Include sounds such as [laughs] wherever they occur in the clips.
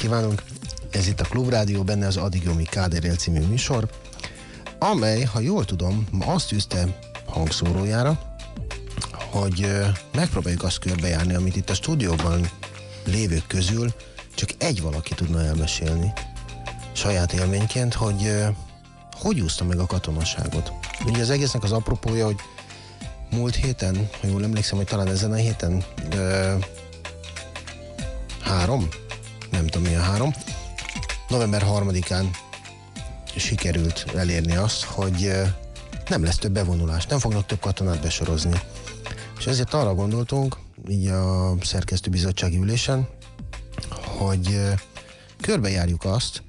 kívánunk! Ez itt a Klubrádió, benne az Addig Jomi Káderél című műsor, amely, ha jól tudom, ma azt üzte hangszórójára, hogy megpróbáljuk azt körbejárni, amit itt a stúdióban lévők közül csak egy valaki tudna elmesélni saját élményként, hogy hogy úszta meg a katonaságot. Ugye az egésznek az apropója, hogy múlt héten, ha jól emlékszem, hogy talán ezen a héten ö, három, nem tudom mi a három, november harmadikán sikerült elérni azt, hogy nem lesz több bevonulás, nem fognak több katonát besorozni. És ezért arra gondoltunk, így a szerkesztőbizottsági ülésen, hogy körbejárjuk azt,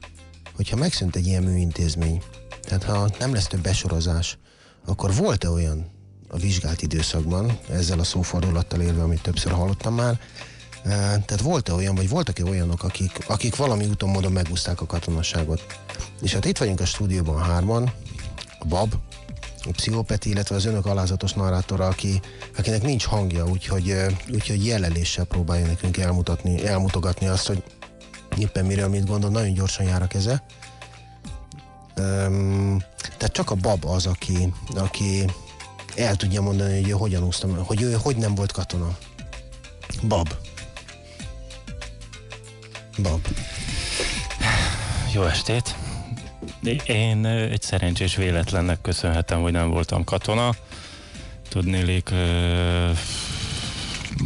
hogyha megszűnt egy ilyen műintézmény, tehát ha nem lesz több besorozás, akkor volt-e olyan a vizsgált időszakban, ezzel a szófordulattal élve, amit többször hallottam már, tehát volt-e olyan, vagy voltak-e olyanok, akik, akik valami úton módon megúzták a katonaságot? És hát itt vagyunk a stúdióban hárman, a Bab, a Pszichopeti, illetve az önök alázatos narrátora, aki, akinek nincs hangja, úgyhogy, úgyhogy jeleléssel próbálja nekünk elmutatni, elmutogatni azt, hogy éppen miről mit gondol, nagyon gyorsan jár a keze. Um, tehát csak a bab az, aki, aki el tudja mondani, hogy ő hogyan úsztam, hogy ő hogy nem volt katona. Bab. Bab. Jó estét! Én egy szerencsés véletlennek köszönhetem, hogy nem voltam katona. Tudnélik,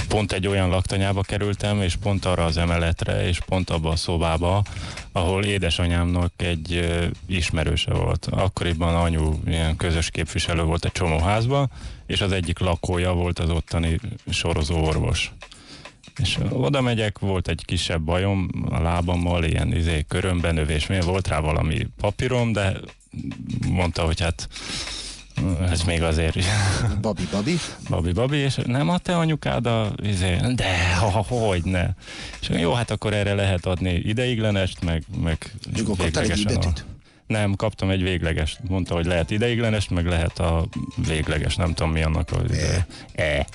pont egy olyan laktanyába kerültem, és pont arra az emeletre, és pont abba a szobába, ahol édesanyámnak egy ismerőse volt. Akkoriban anyu ilyen közös képviselő volt egy csomó házba, és az egyik lakója volt az ottani sorozó orvos. És oda megyek, volt egy kisebb bajom a lábammal, ilyen izé, körömbenövés, miért volt rá valami papírom, de mondta, hogy hát ez még azért Babi, babi. babi, babi, és nem a te anyukád a izé, de ha, hogy ne. És jó, hát akkor erre lehet adni ideiglenest, meg, meg egy véglegesen a-? Nem, kaptam egy végleges. Mondta, hogy lehet ideiglenest, meg lehet a végleges, nem tudom mi annak a... E. e.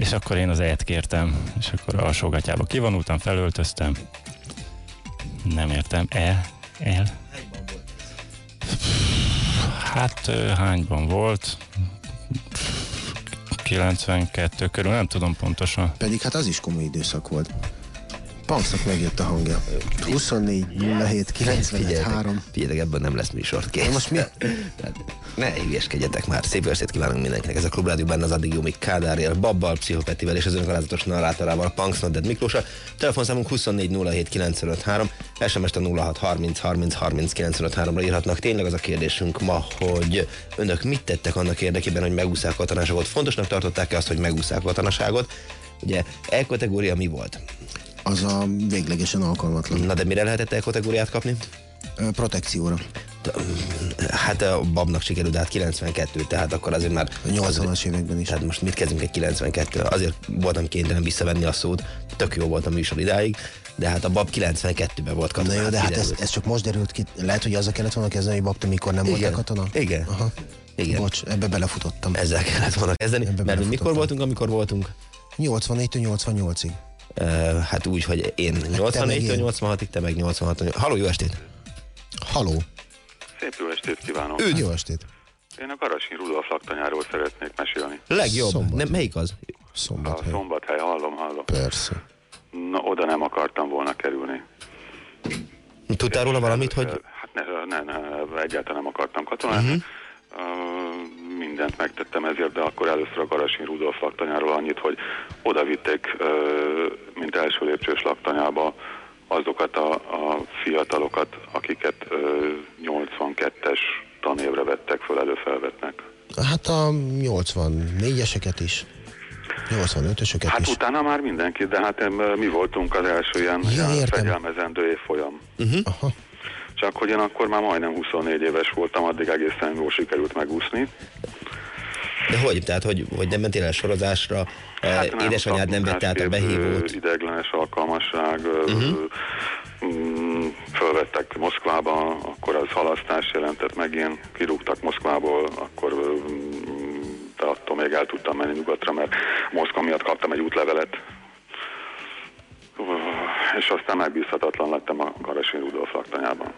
És akkor én az e-t kértem, és akkor a alsógatyába kivonultam, felöltöztem. Nem értem. E? El? Hát hányban volt? 92 körül, nem tudom pontosan. Pedig hát az is komoly időszak volt. Panksznak megjött a hangja. 24 07 91 3. Figyeljetek, ebből nem lesz műsor. Kész. Na most mi? [laughs] Tehát ne hülyeskedjetek már. Szép estét kívánunk mindenkinek. Ez a Klubrádió benne az addig jó, még Kádárjel, Babbal, Pszichopetivel és az önök alázatos narrátorával, Punks Nodded Miklósa. Telefonszámunk 24 07 953, SMS-t a 06 30 30 30 953 ra írhatnak. Tényleg az a kérdésünk ma, hogy önök mit tettek annak érdekében, hogy megúszák a katonaságot? Fontosnak tartották-e azt, hogy megúszák a katonaságot? Ugye E kategória mi volt? Az a véglegesen alkalmatlan. Na de mire lehetett E kategóriát kapni? Protekcióra. Hát a babnak sikerült át 92, tehát akkor azért már... A 80-as években is. Tehát most mit kezdünk egy 92 Azért voltam kénytelen visszavenni a szót, tök jó volt a műsor idáig, de hát a bab 92-ben volt Na katona. jó, de hát ez, ez csak most derült ki. Lehet, hogy azzal kellett volna kezdeni, hogy Bakta mikor nem volt Igen. katona? Igen. Aha. Igen. Bocs, ebbe belefutottam. Ezzel kellett volna kezdeni, Ebbe mert mi mikor voltunk, amikor voltunk? 84-től 88-ig. Uh, hát úgy, hogy én meg 84-től én. 86-ig, te meg 86 Haló, jó estét! Haló. Szép jó estét kívánok! Üdv! Jó estét. Én a Karasin Rudolf laktanyáról szeretnék mesélni. Legjobb! Szombat. Nem, melyik az? A Szombathely. szombathely, hallom, hallom. Persze. Na, oda nem akartam volna kerülni. Tudtál róla valamit, hogy... Hát ne, ne, ne egyáltalán nem akartam katonát. Uh-huh. Mindent megtettem ezért, de akkor először a Karasin Rudolf laktanyáról annyit, hogy oda vitték, mint első lépcsős laktanyába azokat a, a fiatalokat, akiket ö, 82-es tanévre vettek föl, előfelvetnek. Hát a 84-eseket is. 85-ösöket Hát is. utána már mindenki, de hát mi voltunk az első ilyen, Ja, ilyen fegyelmezendő évfolyam. Aha. Csak hogy én akkor már majdnem 24 éves voltam, addig egészen jól sikerült megúszni. De hogy? Tehát, hogy, hogy nem mentél el sorozásra, hát édesanyád nem vette át a behívót. Ideiglenes alkalmasság, uh-huh. fölvettek Moszkvába, akkor az halasztás jelentett megint, kirúgtak Moszkvából, akkor mm, de attól még el tudtam menni nyugatra, mert Moszkva miatt kaptam egy útlevelet, és aztán megbízhatatlan lettem a Garasin Rudolf laktanyában.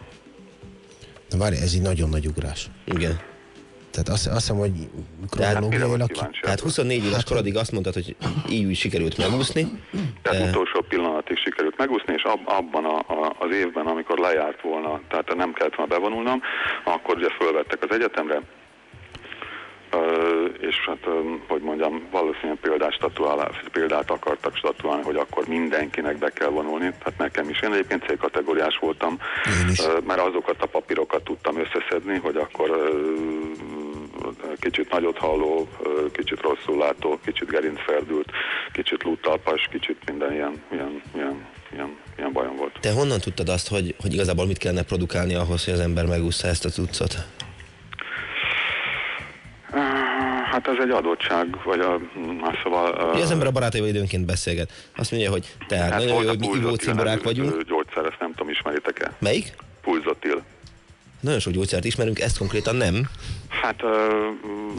De várj, ez egy nagyon nagy ugrás. Igen. Tehát azt, azt hiszem, hogy kronológiailag... Tehát 24 éves korodig azt mondtad, hogy így úgy sikerült megúszni. Tehát Eh. utolsó pillanatig sikerült megúszni, és ab, abban a, a, az évben, amikor lejárt volna, tehát nem kellett volna bevonulnom, akkor ugye fölvettek az egyetemre, és hát, hogy mondjam, valószínűleg példát, statuálás, példát akartak statuálni, hogy akkor mindenkinek be kell vonulni. Hát nekem is. Én egyébként C-kategóriás voltam, mert azokat a papírokat tudtam összeszedni, hogy akkor kicsit nagyot halló, kicsit rosszul látó, kicsit gerincferdült, kicsit lúttalpas, kicsit minden ilyen, ilyen, ilyen, ilyen, ilyen bajom volt. Te honnan tudtad azt, hogy, hogy igazából mit kellene produkálni ahhoz, hogy az ember megúszta ezt a cuccot? Hát ez egy adottság, vagy a, hát szóval... Ugye az ember a barátaival időnként beszélget. Azt mondja, hogy tehát hát nagyon volt jó, a hogy mi pulzotil ivó cimborák nevű, vagyunk. Gyógyszer, ezt nem tudom, ismeritek-e? Melyik? Pulzotil. Nagyon sok gyógyszert ismerünk, ezt konkrétan nem. Hát ö,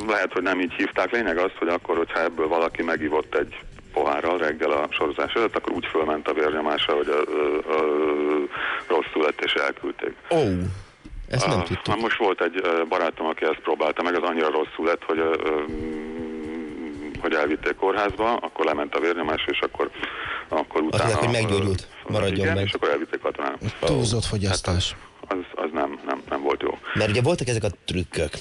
lehet, hogy nem így hívták. Lényeg az, hogy akkor, hogyha ebből valaki megivott egy pohárral reggel a sorozás előtt, akkor úgy fölment a vérnyomása, hogy ö, ö, ö, rosszul lett és elküldték. Ó, ezt nem Ah, tudtuk. hát most volt egy barátom, aki ezt próbálta meg, az annyira rosszul lett, hogy, mm, hogy elvitték kórházba, akkor lement a vérnyomás, és akkor, akkor utána... mondják, hogy meggyógyult, maradjon igen, meg. és akkor elvitték katonára. Túlzott fogyasztás. Az, az nem, nem, nem volt jó. Mert ugye voltak ezek a trükkök,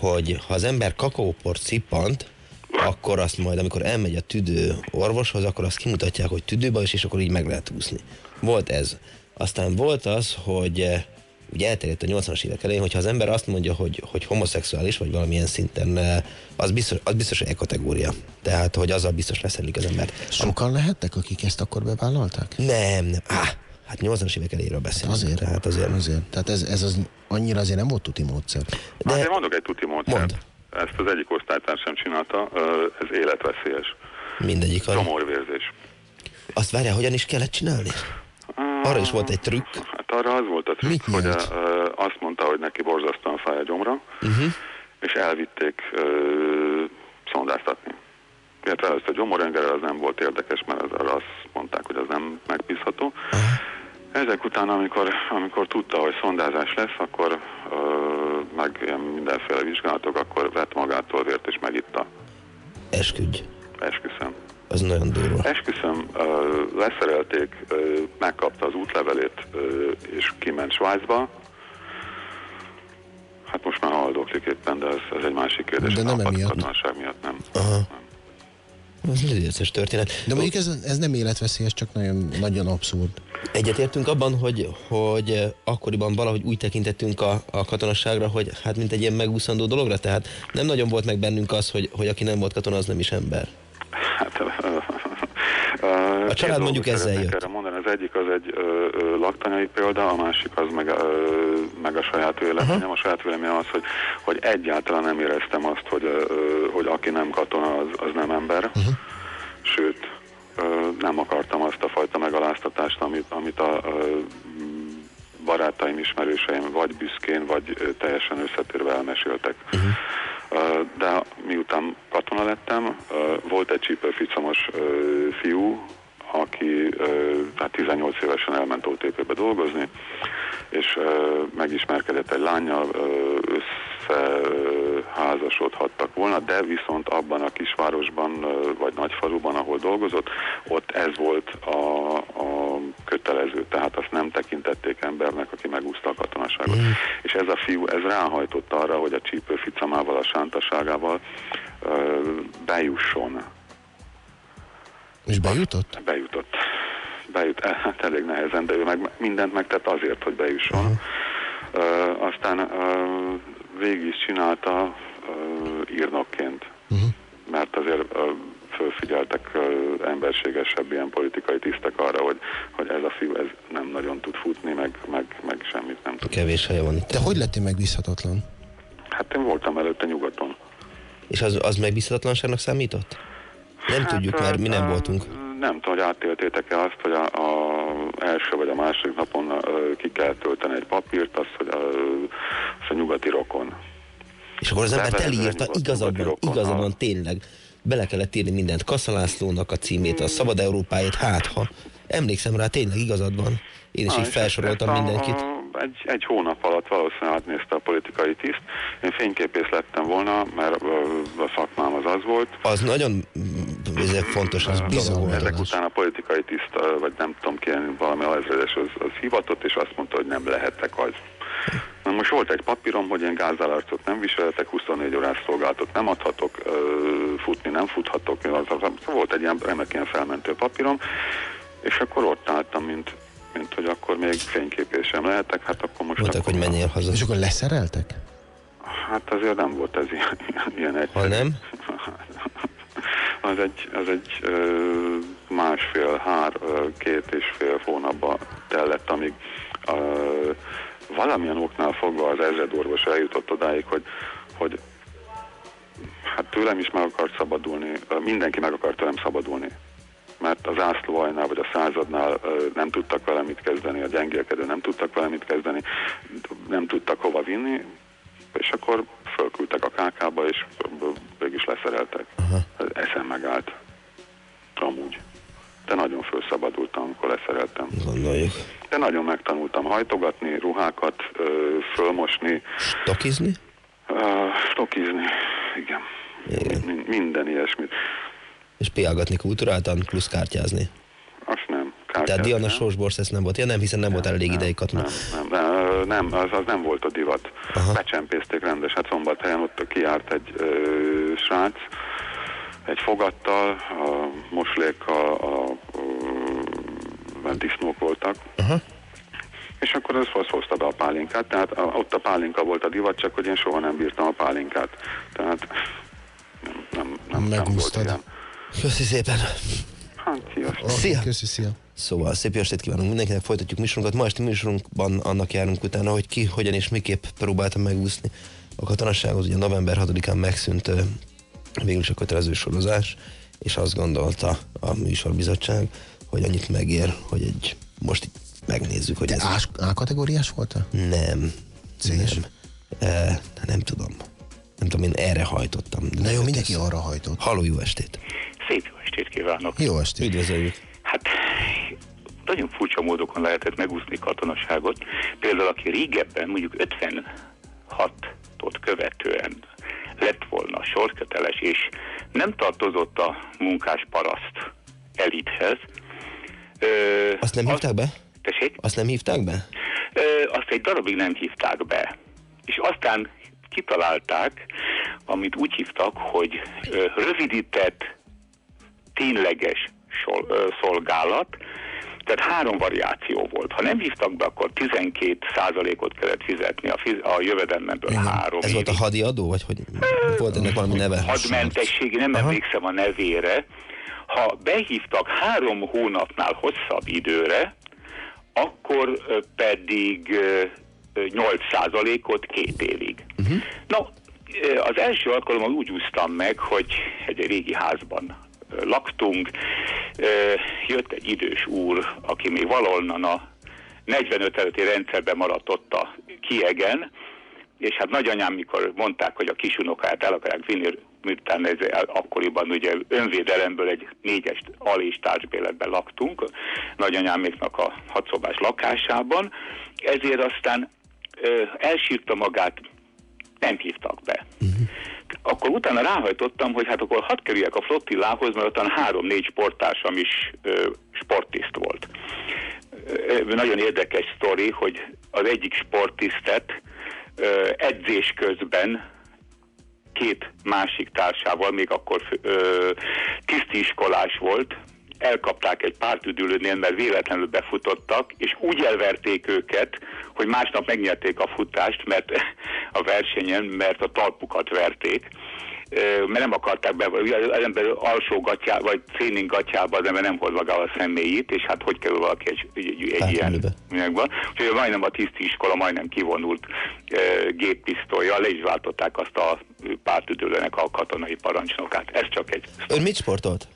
hogy ha az ember kakaóport szippant, akkor azt majd, amikor elmegy a tüdő orvoshoz, akkor azt kimutatják, hogy tüdőbajos, és akkor így meg lehet úszni. Volt ez. Aztán volt az, hogy eh, ugye elterjedt a 80-as évek elején, hogyha az ember azt mondja, hogy, hogy homoszexuális, vagy valamilyen szinten, eh, az biztos, az biztos egy kategória. Tehát, hogy azzal biztos leszelik az embert. Sokan lehettek, akik ezt akkor bevállalták? Nem, nem. Á, hát 80-as évek elejéről beszélünk. Azért, Tehát azért. azért. Tehát ez, ez az, annyira azért nem volt tuti módszer. De... Hát én mondok egy tuti módszert. Mondd. Ezt az egyik osztálytársam csinálta, ez életveszélyes. mindegyik. Csomorvérzés. Azt várjál, hogyan is kellett csinálni? Arra is volt egy trükk. Hát arra az volt a trükk, Mit hogy ö, azt mondta, hogy neki borzasztóan fáj a gyomra, Uh-huh. és elvitték ö, szondáztatni. Illetve először a gyomorrengerel az nem volt érdekes, mert az, arra azt mondták, hogy az nem megbízható. Ezek után, amikor, amikor tudta, hogy szondázás lesz, akkor ö, meg ilyen mindenféle vizsgálatok, akkor vett magától vért és megitta. Esküdj. Esküszöm. Az nagyon durva. Esküszöm, ö, leszerelték, ö, megkapta az útlevelét, ö, és kiment Svájcba. Hát most már haldoklik éppen, de ez, ez egy másik kérdés. De nem emiatt. Miatt nem. Aha. Ez egy vicces történet. De mondjuk ez, ez nem életveszélyes, csak nagyon, nagyon abszurd. Egyetértünk abban, hogy, hogy eh, akkoriban valahogy úgy tekintettünk a, a katonasságra, hogy hát mint egy ilyen megúszandó dologra, tehát nem nagyon volt meg bennünk az, hogy, hogy aki nem volt katona, az nem is ember. Hát, A család mondjuk ezzel jött. Erre. Az egyik az egy ö, ö, laktanyai példa, a másik az meg, ö, meg a saját véleményem. Uh-huh. A saját véleményem az, hogy, hogy egyáltalán nem éreztem azt, hogy, ö, hogy aki nem katona, az, az nem ember. Uh-huh. Sőt, ö, nem akartam azt a fajta megaláztatást, amit, amit a ö, barátaim, ismerőseim vagy büszkén, vagy teljesen összetérve elmeséltek. Uh-huh. De miután katona lettem, volt egy csípőficamos ö, fiú, aki hát 18 évesen elment OTP-be dolgozni, és megismerkedett egy lányjal, összeházasodhattak volna, de viszont abban a kisvárosban, vagy nagyfaluban, ahol dolgozott, ott ez volt a, a kötelező, tehát azt nem tekintették embernek, aki megúszta a katonaságot. Mm. És ez a fiú, ez ráhajtott arra, hogy a csípőficamával, a sántaságával bejusson És bejutott? bejutott. Bejut, eh, hát elég nehezen, de ő meg mindent megtett azért, hogy bejusson. Uh-huh. Uh, aztán uh, végig is csinálta uh, írnokként, Uh-huh. mert azért uh, fölfigyeltek uh, emberségesebb ilyen politikai tisztek arra, hogy, hogy ez a fiú ez nem nagyon tud futni, meg, meg, meg semmit nem tud. Kevés helye van itt. De hogy lettél megbízhatatlan? Hát én voltam előtte nyugaton. És az, az megbízhatatlanságnak számított? Nem Hát, tudjuk, mert mi nem voltunk. Nem tudom, hogy átéltétek-e azt, hogy a, a első vagy a második napon ö, ki kell tölteni egy papírt, azt, hogy ö, azt a nyugati rokon. És akkor az ember Levelező telírta, nyugodt- igazad nyugati van, igazad rokonnal. van, tényleg. Bele kellett írni mindent, Kaszalászlónak a címét, a Szabad Európáját, hát ha. Emlékszem rá, tényleg igazad van. Én is Ah, így felsoroltam a- mindenkit. A, egy, egy hónap alatt valószínűleg átnézte a politikai tiszt. Én fényképész lettem volna, mert a szakmám az az volt. Az nagyon mm, ez fontos, az bizony. Ezek után a politikai tiszt, vagy nem tudom ki, valami alezredes az, az hivatott, és azt mondta, hogy nem lehetek az. Na most volt egy papírom, hogy én gázálarcot nem viselhetek, 24 órás szolgálatot nem adhatok, futni nem futhatok, az, az, volt egy ilyen remek ilyen felmentő papírom, és akkor ott álltam, mint, mint hogy akkor még fényképész sem lehetek, hát akkor most... Mondták, akkor hogy menjél haza. És akkor leszereltek? Hát azért nem volt ez ilyen, [laughs] ilyen egyszerű. Ha nem? [laughs] Az egy, az egy ö, másfél, hár, ö, két és fél hónapba tellett, amíg ö, valamilyen oknál fogva az ezredorvos eljutott odáig, hogy, hogy hát tőlem is meg akart szabadulni, mindenki meg akart tőlem szabadulni. Mert az ászlóajnál vagy a századnál nem tudtak vele mit kezdeni, a gyengélkedő nem tudtak vele mit kezdeni, nem tudtak hova vinni, és akkor fölküldtek a KK-ba, és végig is leszereltek. Az eszem megállt. Amúgy. De nagyon felszabadultam, amikor leszereltem. Gondoljuk. De nagyon megtanultam hajtogatni, ruhákat, fölmosni, Tokizni? ö, stokizni, igen. Igen. Min- minden ilyesmit. És piálgatni kulturáltan, plusz kártyázni. Azt nem. Tehát Kártyát Diana nem. Sósborsz ezt nem volt. Ja nem, hiszen nem volt elég ideig katona. Nem, nem, nem, nem az, az nem volt a divat. Aha. Becsempészték rendes, hát szombathelyen ott kiárt egy ö, srác, egy fogattal, a moslék, a, a, a, disznók voltak, Aha. és akkor az, az hozta be a pálinkát, tehát a, ott a pálinka volt a divat, csak hogy én soha nem bírtam a pálinkát. Tehát nem, nem, nem, nem volt ilyen. Köszi szépen. Hát. Szia! Köszi, szia. Szóval szép estét kívánunk mindenkinek, folytatjuk műsorunkat. Ma esti műsorunkban annak járunk utána, hogy ki, hogyan és miképp próbálta megúszni a katonasságot. Ugye november 6-án megszűnt végül is a kötelező sorozás, és azt gondolta a műsorbizottság, hogy annyit megér, hogy egy most itt megnézzük, hogy Te ez... A, A kategóriás voltál? Nem. C-s? Nem. E, nem tudom. Nem tudom, én erre hajtottam. Na jó, mindenki arra hajtott. Halló, jó estét. Szép jó estét kívánok! Jó estét. Üdvözöljük. Hát nagyon furcsa módokon lehetett megúszni katonaságot. Például aki régebben, mondjuk 56-ot követően lett volna sorköteles, és nem tartozott a munkás paraszt elithez. Ö, Azt nem hívták be? Tessék? Azt nem hívták be? Ö, azt egy darabig nem hívták be. És aztán kitalálták, amit úgy hívtak, hogy ö, rövidített tényleges sol, ö, szolgálat, tehát három variáció volt. Ha nem hívtak be, akkor 12 százalékot kellett fizetni a, fiz- a jövedelmemből Igen. három Ez volt a évig. hadi adó, vagy hogy volt ennek valami neve? Hadmentességi, nem Aha. emlékszem a nevére. Ha behívtak három hónapnál hosszabb időre, akkor pedig ö, ö, 8 százalékot két évig. Uh-huh. No, ö, az első alkalommal úgy úsztam meg, hogy egy régi házban laktunk, jött egy idős úr, aki még valahonnan a 45 előtti rendszerben maradt ott a kiegen, és hát nagyanyám, mikor mondták, hogy a kisunokáját el akarják vinni, miután ez akkoriban ugye önvédelemből egy négyes alés társbéletben laktunk, nagyanyáméknak a hatszobás lakásában, ezért aztán ö, elsírta magát, nem hívtak be. Akkor utána ráhajtottam, hogy hát akkor hadd kerüljek a flottillához, mert ottan három-négy sporttársam is ö, sportiszt volt. Ö, nagyon érdekes sztori, hogy az egyik sportisztet ö, edzés közben két másik társával, még akkor ö, tisztiskolás volt, elkapták egy pártüdülőnél, mert véletlenül befutottak, és úgy elverték őket, hogy másnap megnyerték a futást, mert [laughs] a versenyen, mert a talpukat verték mert nem akarták be, az ember alsó gatyá, vagy cénin gatyába az ember nem hoz magával a személyét, és hát hogy kerül valaki egy, egy, egy ilyen mindenkben. Úgyhogy majdnem a tiszti iskola majdnem kivonult e, géppisztolya, le is váltották azt a pártüdőlőnek a katonai parancsnokát. Ez csak egy... Ön mit sportolt?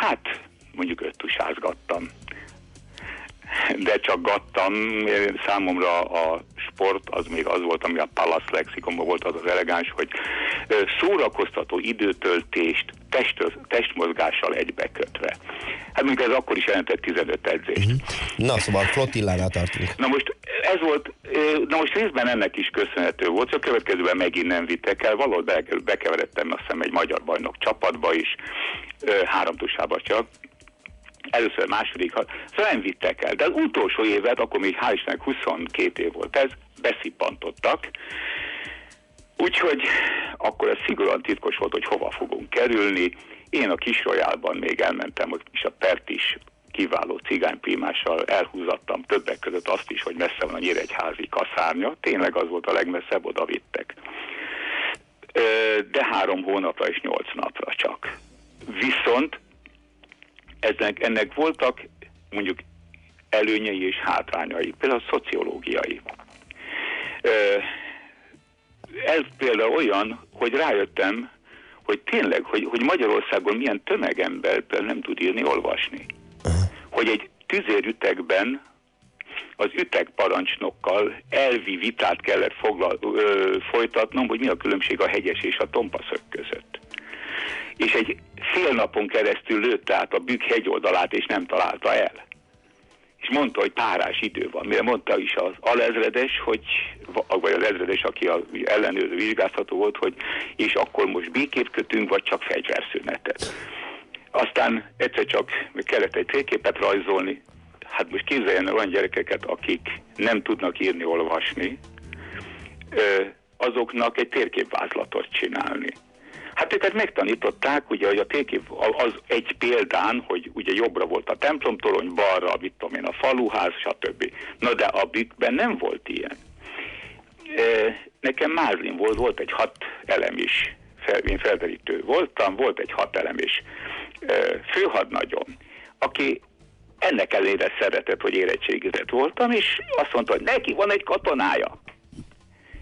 Hát, mondjuk öttusázgattam. De csak gattam. Számomra a sport az még az volt, ami a Palace lexikonban volt az az elegáns, hogy szórakoztató időtöltést test, testmozgással egybekötve. Hát mondjuk ez akkor is jelentett 15 edzést. Uh-huh. Na szóval flotillánál tartunk. Na most ez volt, na most részben ennek is köszönhető volt, a következőben megint nem vittek el, valahol be, bekeveredtem azt hiszem egy magyar bajnok csapatba is, három csak, először második, szóval nem vittek el. De az utolsó évet, akkor még hál' Istennek 22 év volt ez, beszippantottak, Úgyhogy akkor ez szigorúan titkos volt, hogy hova fogunk kerülni. Én a kis rojálban még elmentem, és a Pert is kiváló cigányprímással elhúzattam többek között azt is, hogy messze van a nyíregyházi kaszárnya. Tényleg az volt a legmesszebb, oda vittek. De három hónapra és nyolc napra csak. Viszont ennek, ennek voltak mondjuk előnyei és hátrányai, például a szociológiai. Ez például olyan, hogy rájöttem, hogy tényleg, hogy, hogy Magyarországon milyen tömegember nem tud írni, olvasni. Hogy egy tüzérütegben az ütek parancsnokkal elvi vitát kellett foglal, ö, folytatnom, hogy mi a különbség a hegyes és a tompaszök között és egy fél napon keresztül lőtte át a bükk hegyoldalát, és nem találta el. És mondta, hogy párás idő van, mire mondta is az alezredes, hogy, vagy az ezredes, aki az ellenőrző vizsgázható volt, hogy és akkor most békét kötünk, vagy csak fegyverszünetet. Aztán egyszer csak kellett egy térképet rajzolni, hát most képzeljen olyan gyerekeket, akik nem tudnak írni, olvasni, azoknak egy térképvázlatot csinálni. Hát őket megtanították, ugye, hogy a térkép az egy példán, hogy ugye jobbra volt a templomtorony, balra, mit tudom én, a faluház, stb. Na de a bükkben nem volt ilyen. Nekem Mázlin volt, volt egy hat elem is, én felderítő voltam, volt egy hat elem is főhadnagyom, aki ennek ellenére szeretett, hogy érettségizett voltam, és azt mondta, hogy neki van egy katonája.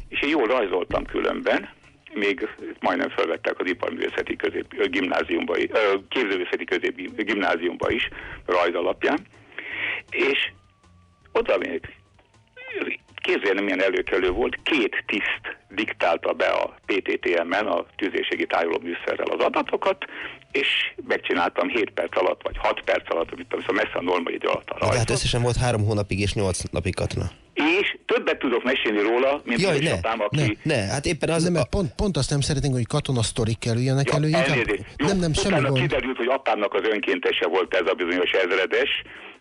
És én jól rajzoltam különben, még majdnem felvettek az iparművészeti közép gimnáziumba, képzőművészeti közép gimnáziumba is, rajz alapján, és oda még képzelni milyen előkelő volt, két tiszt diktálta be a PTTM-en, a tűzéségi tájoló műszerrel az adatokat, és megcsináltam 7 perc alatt, vagy 6 perc alatt, amit tudom, szóval messze a norma idő alatt a. Tehát összesen volt 3 hónapig és 8 napig katona. És többet tudok mesélni róla, mint Jaj, ne, apám, aki... Ne, ne, hát éppen az... Nem, mert pont, pont azt nem szeretnénk, hogy katona sztorik kerüljenek ja, elő. Jó, nem, nem, semmi gond. kiderült, hogy apámnak az önkéntese volt ez a bizonyos ezredes,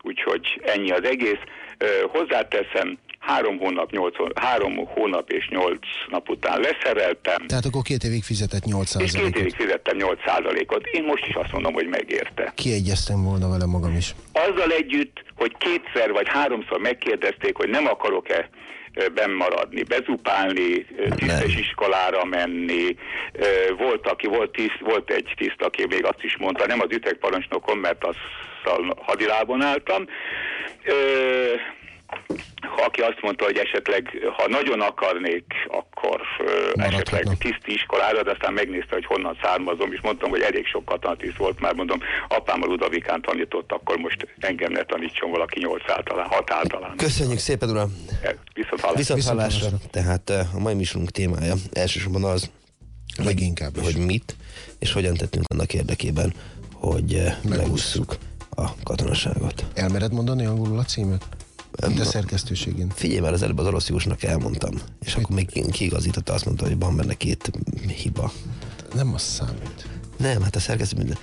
úgyhogy ennyi az egész. Uh, hozzáteszem, három hónap, nyolc, három hónap és nyolc nap után leszereltem. Tehát akkor két évig fizetett 8% És két évig fizettem 8 százalékot. Én most is azt mondom, hogy megérte. Kiegyeztem volna vele magam is. Azzal együtt, hogy kétszer vagy háromszor megkérdezték, hogy nem akarok-e bennmaradni, bezupálni, tisztes iskolára menni. Volt, aki, volt, tiszt, volt egy tiszt, aki még azt is mondta, nem az ütegparancsnokom, mert azzal hadilábon álltam aki azt mondta, hogy esetleg, ha nagyon akarnék, akkor esetleg tiszti iskolára, de aztán megnézte, hogy honnan származom, és mondtam, hogy elég sok katonatiszt volt, már mondom, apám a Ludavikán tanított, akkor most engem ne tanítson valaki 8 általán, 6 általán. Köszönjük szépen, uram! Viszont hallásra. Viszont hallásra. Tehát a mai műsorunk témája elsősorban az, Leginkább hogy, hogy mit és hogyan tettünk annak érdekében, hogy megússzuk a katonaságot. Elmered mondani angolul a címet? Mint a szerkesztőségén. Figyelj már, az előbb az orosz Jósnak elmondtam, és Mit? akkor még kiigazította, azt mondta, hogy van benne két hiba. Nem az számít. Nem, hát a szerkesztő minden.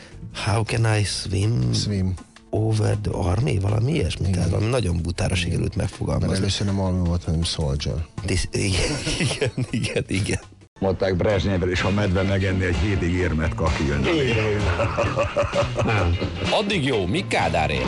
How can I swim? Swim. Over the army? Valami ilyesmi. Tehát valami nagyon butára sikerült megfogalmazni. Mert először nem army volt, hanem soldier. This, [laughs] igen, igen, igen, igen. Mondták Brezsnyevvel, és ha medve megenni, egy hétig érmet kakilni. Addig jó, mi Kádárért?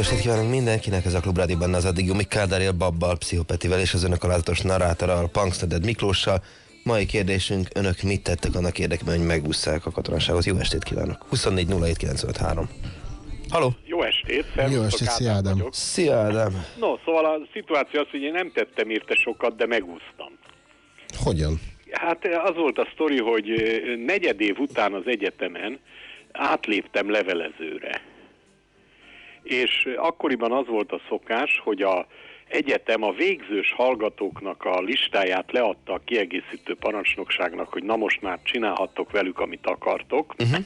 Estét kívánunk mindenkinek, ez a Klubrádióban az addig Jumik Kádárjel, Babbal, Pszichopetivel és az önök alázatos narrátorral, Punksneded Miklóssal. Mai kérdésünk, önök mit tettek annak érdekében, hogy megúszszák a katonaságot? Jó estét kívánok! 24 07 Haló! Jó estét, Jó estét, szia Ádám. vagyok. Szia, Ádám. No, szóval a szituáció az, hogy én nem tettem érte sokat, de megúsztam. Hogyan? Hát az volt a sztori, hogy ö, negyed év után az egyetemen átléptem levelezőre. És akkoriban az volt a szokás, hogy a egyetem a végzős hallgatóknak a listáját leadta a kiegészítő parancsnokságnak, hogy na most már csinálhattok velük, amit akartok. Uh-huh.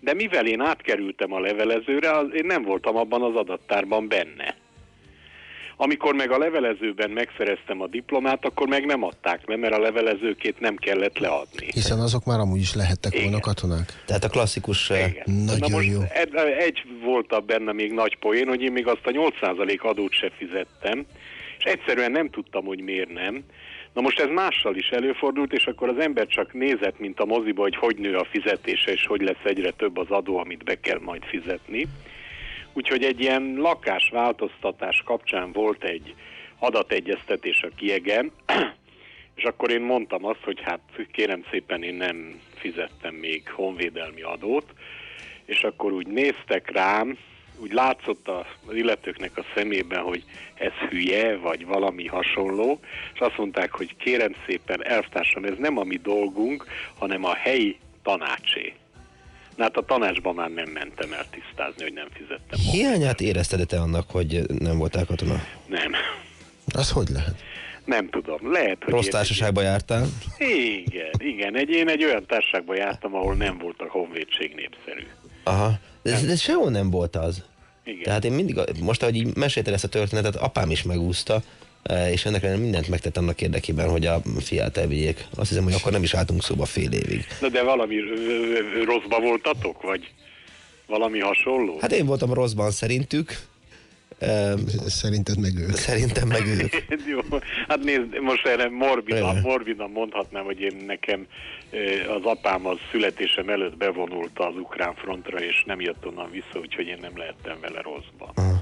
De mivel én átkerültem a levelezőre, az, én nem voltam abban az adattárban benne. Amikor meg a levelezőben megszereztem a diplomát, akkor meg nem adták le, mert a levelezőkét nem kellett leadni. Hiszen azok már amúgy is lehettek volna Igen. katonák. Tehát a klasszikus... eh, Igen. Nagyon Na most jó. Egy, egy volt a benne még nagy poén, hogy én még azt a 8% adót se fizettem, és egyszerűen nem tudtam, hogy miért nem. Na most ez mással is előfordult, és akkor az ember csak nézett, mint a moziba, hogy hogy nő a fizetése, és hogy lesz egyre több az adó, amit be kell majd fizetni. Úgyhogy egy ilyen lakásváltoztatás kapcsán volt egy adategyeztetés a kiegen, [clears throat] és akkor én mondtam azt, hogy hát kérem szépen én nem fizettem még honvédelmi adót, és akkor úgy néztek rám, úgy látszott az illetőknek a szemében, hogy ez hülye, vagy valami hasonló, és azt mondták, hogy kérem szépen, elvtársam, ez nem a mi dolgunk, hanem a helyi tanácsé. Na hát a tanácsban már nem mentem el tisztázni, hogy nem fizettem. Hiányát érezted te annak, hogy nem voltál katona? Nem. Az hogy lehet? Nem tudom. Lehet, hogy Rossz társaságba jártál? Igen, igen. Egy, én egy olyan társaságban jártam, ahol nem volt a honvédség népszerű. Aha. De, de sehol nem volt az. Igen. Tehát én mindig, most ahogy így mesélted ezt a történetet, apám is megúszta, és ennek ellenére mindent megtett annak érdekében, hogy a fiát elvigyék. Azt hiszem, hogy akkor nem is álltunk szóba fél évig. Na de valami rosszba voltatok, vagy valami hasonló? Hát én voltam rosszban szerintük, eh, Szerinted meg ők. szerintem meg ők. [laughs] Jó, hát nézd, most erre morbidan, morbidan mondhatnám, hogy én nekem ö, az apám az születésem előtt bevonult az ukrán frontra, és nem jött onnan vissza, úgyhogy én nem lehettem vele rosszban. És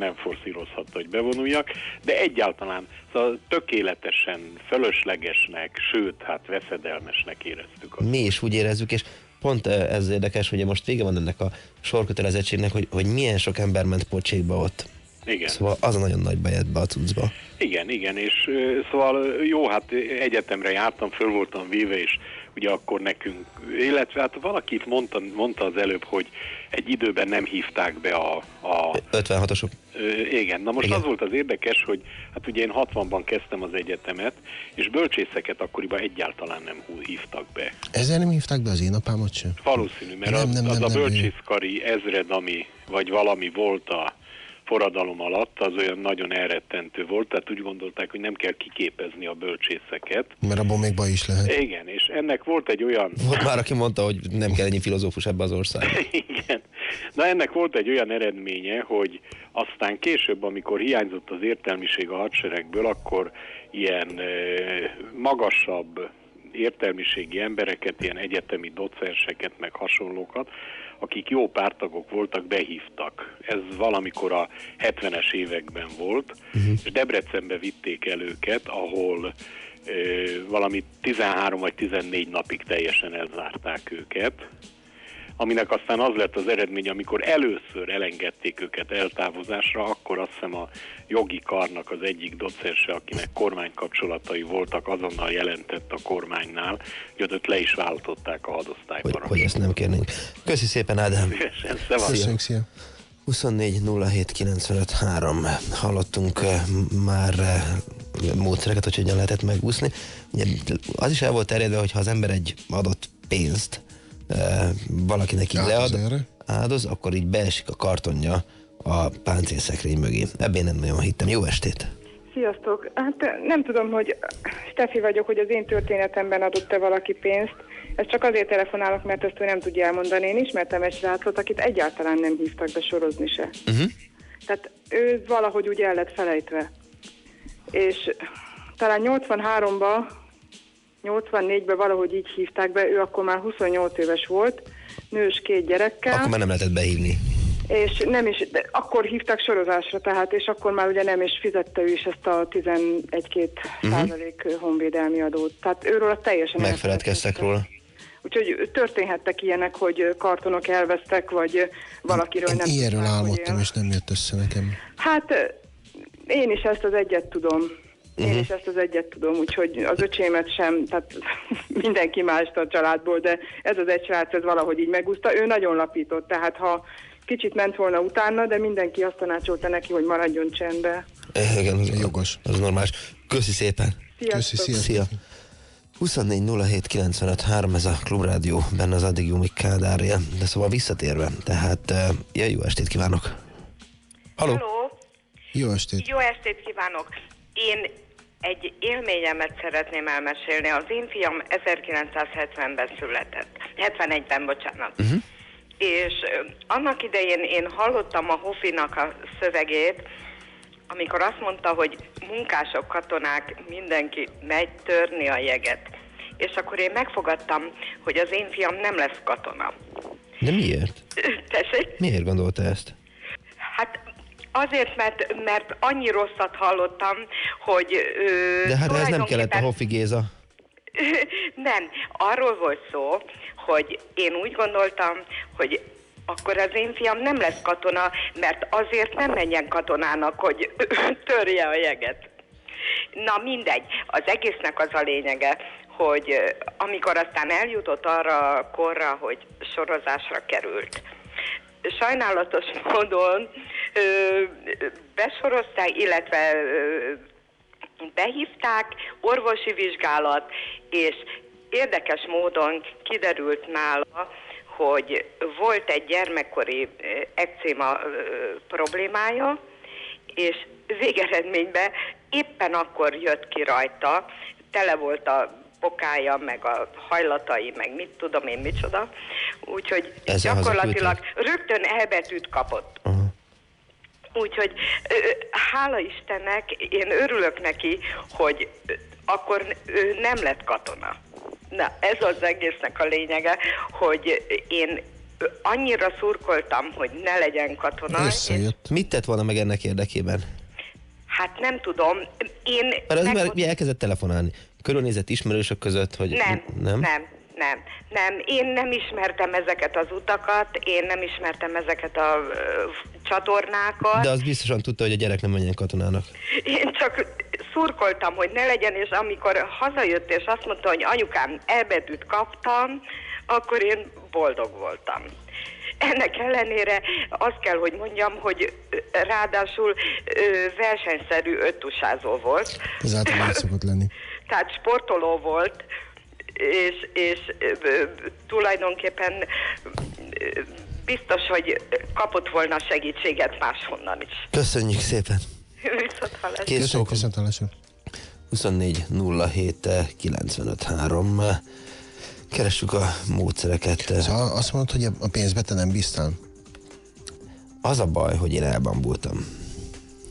nem forszírozhatta, hogy bevonuljak, de egyáltalán szóval tökéletesen fölöslegesnek, sőt, hát veszedelmesnek éreztük azt. Mi is úgy érezzük, és pont ez érdekes, hogy most vége van ennek a sorkötelezettségnek, hogy, hogy milyen sok ember ment pocsékba ott. Igen. Szóval az a nagyon nagy bejött be a cuccba. Igen, igen, és szóval jó, hát egyetemre jártam, föl voltam véve, és ugye akkor nekünk, illetve hát valakit mondta, mondta az előbb, hogy egy időben nem hívták be a, a 56-osok. Ö, igen, na most Igen. az volt az érdekes, hogy hát ugye én 60-ban kezdtem az egyetemet, és bölcsészeket akkoriban egyáltalán nem hívtak be. Ezzel nem hívták be az én apámat sem? Valószínű, mert Nem, az, nem, az nem, a nem, bölcsészkari ezred, ami, vagy valami volt a forradalom alatt, az olyan nagyon elrettentő volt, tehát úgy gondolták, hogy nem kell kiképezni a bölcsészeket. Mert abból még baj is lehet. Igen, és ennek volt egy olyan... Volt már, aki mondta, hogy nem kell ennyi filozófus ebbe az országba. [laughs] Igen. Na ennek volt egy olyan eredménye, hogy aztán később, amikor hiányzott az értelmiség a hadseregből, akkor ilyen magasabb értelmiségi embereket, ilyen egyetemi docenseket, meg hasonlókat, akik jó pártagok voltak, behívtak. Ez valamikor a 70-es években volt, uh-huh. és Debrecenbe vitték el őket, ahol ö, valami 13 vagy 14 napig teljesen elzárták őket, aminek aztán az lett az eredmény, amikor először elengedték őket eltávozásra, akkor azt hiszem a jogi karnak az egyik docense, akinek kormánykapcsolatai voltak, azonnal jelentett a kormánynál, hogy ott le is váltották a Hogy, hadosztályparancsot. hogy ezt nem kérnénk. Köszi szépen, Ádám. Köszönjük, szia. 24 07 95 3. Hallottunk eh, már eh, módszereket, hogy hogyan lehetett megúszni. Ugye, az is el volt terjedve, hogy ha az ember egy adott pénzt valakinek így lead, erre? áldoz, akkor így beesik a kartonja a páncélszekrény mögé. Ebben nem nagyon hittem. Jó estét! Sziasztok! Hát nem tudom, hogy Stefi vagyok, hogy az én történetemben adott-e valaki pénzt. Ez csak azért telefonálok, mert ezt ő nem tudja elmondani. Én ismertem egy srácot, akit egyáltalálán nem hívtak be sorozni se. Uh-huh. Tehát ő valahogy úgy el lett felejtve. És talán 83-ba, 84-ben valahogy így hívták be, ő akkor már 28 éves volt, nős két gyerekkel. Akkor már nem lehetett behívni. És nem is, de akkor hívták sorozásra, tehát, és akkor már ugye nem is fizette ő is ezt a 11-2 Mhm. százalék honvédelmi adót. Tehát őről a teljesen Megfeledkeztek róla. Úgyhogy történhettek ilyenek, hogy kartonok elvesztek, vagy valakiről Én nem ilyenről álmodtam, és nem jött össze nekem. Hát én is ezt az egyet tudom. Én Mhm. is ezt az egyet tudom, úgyhogy az öcsémet sem, tehát [laughs] mindenki mást a családból, de ez az egy srác, ez valahogy így megúszta. Ő nagyon lapított, tehát ha kicsit ment volna utána, de mindenki azt tanácsolta neki, hogy maradjon csendbe. Eh, Igen, az, Jogos. az normális. Köszi szépen. Sziasztok! Köszi, szia. Szia. 24 07 95 3, ez a Klubrádió, benne az addig Jumik Kádárja. De szóval visszatérve, tehát uh, ja, jó estét kívánok. Halló? Halló, Jó estét. jó estét kívánok! Én egy élményemet szeretném elmesélni. Az én fiam 1970-ben született. 71-ben, bocsánat. Uh-huh. És annak idején én hallottam a Hofinak a szövegét, amikor azt mondta, hogy munkások, katonák, mindenki megy törni a jeget. És akkor én megfogadtam, hogy az én fiam nem lesz katona. De miért? Tessék? Miért gondolta ezt? Hát azért, mert, mert annyi rosszat hallottam, hogy... Ö, De hát ez nem kellett a Hoffi Géza. [laughs] nem, arról volt szó, hogy én úgy gondoltam, hogy akkor az én fiam nem lesz katona, mert azért nem menjen katonának, hogy [laughs] törje a jeget. Na mindegy, az egésznek az a lényege, hogy amikor aztán eljutott arra a korra, hogy sorozásra került, sajnálatos [laughs] módon besorozták, illetve behívták, orvosi vizsgálat, és érdekes módon kiderült nála, hogy volt egy gyermekkori ekcéma problémája, és végeredményben éppen akkor jött ki rajta, tele volt a bokája, meg a hajlatai, meg mit tudom én micsoda, úgyhogy Ezzel gyakorlatilag rögtön elbetűt kapott. Aha. Úgyhogy hála Istennek, én örülök neki, hogy akkor ő nem lett katona. Na, ez az egésznek a lényege, hogy én annyira szurkoltam, hogy ne legyen katona. és, Összejött. Mit tett volna meg ennek érdekében? hát nem tudom, én... Mert az meg- már elkezdett telefonálni. Körülnézett ismerősök között, hogy Nem, nem? nem, nem, nem. Én nem ismertem ezeket az utakat, én nem ismertem ezeket a ö, csatornákat. De az biztosan tudta, hogy a gyerek nem menjen katonának. Én csak szurkoltam, hogy ne legyen, és amikor hazajött, és azt mondta, hogy anyukám elbetűt kaptam, akkor én boldog voltam. Ennek ellenére azt kell, hogy mondjam, hogy ráadásul ö, versenyszerű öttusázó volt. Ez általában szokott lenni. [laughs] Tehát sportoló volt, és, és tulajdonképpen biztos, hogy kapott volna segítséget máshonnan is. Köszönjük szépen. Viszont hallásra. Köszönjük, viszont hallásra. 24 07 95 3. Keressük a módszereket. Szóval azt mondod, hogy a pénzbe te nem bíztál? Az a baj, hogy én elbambultam.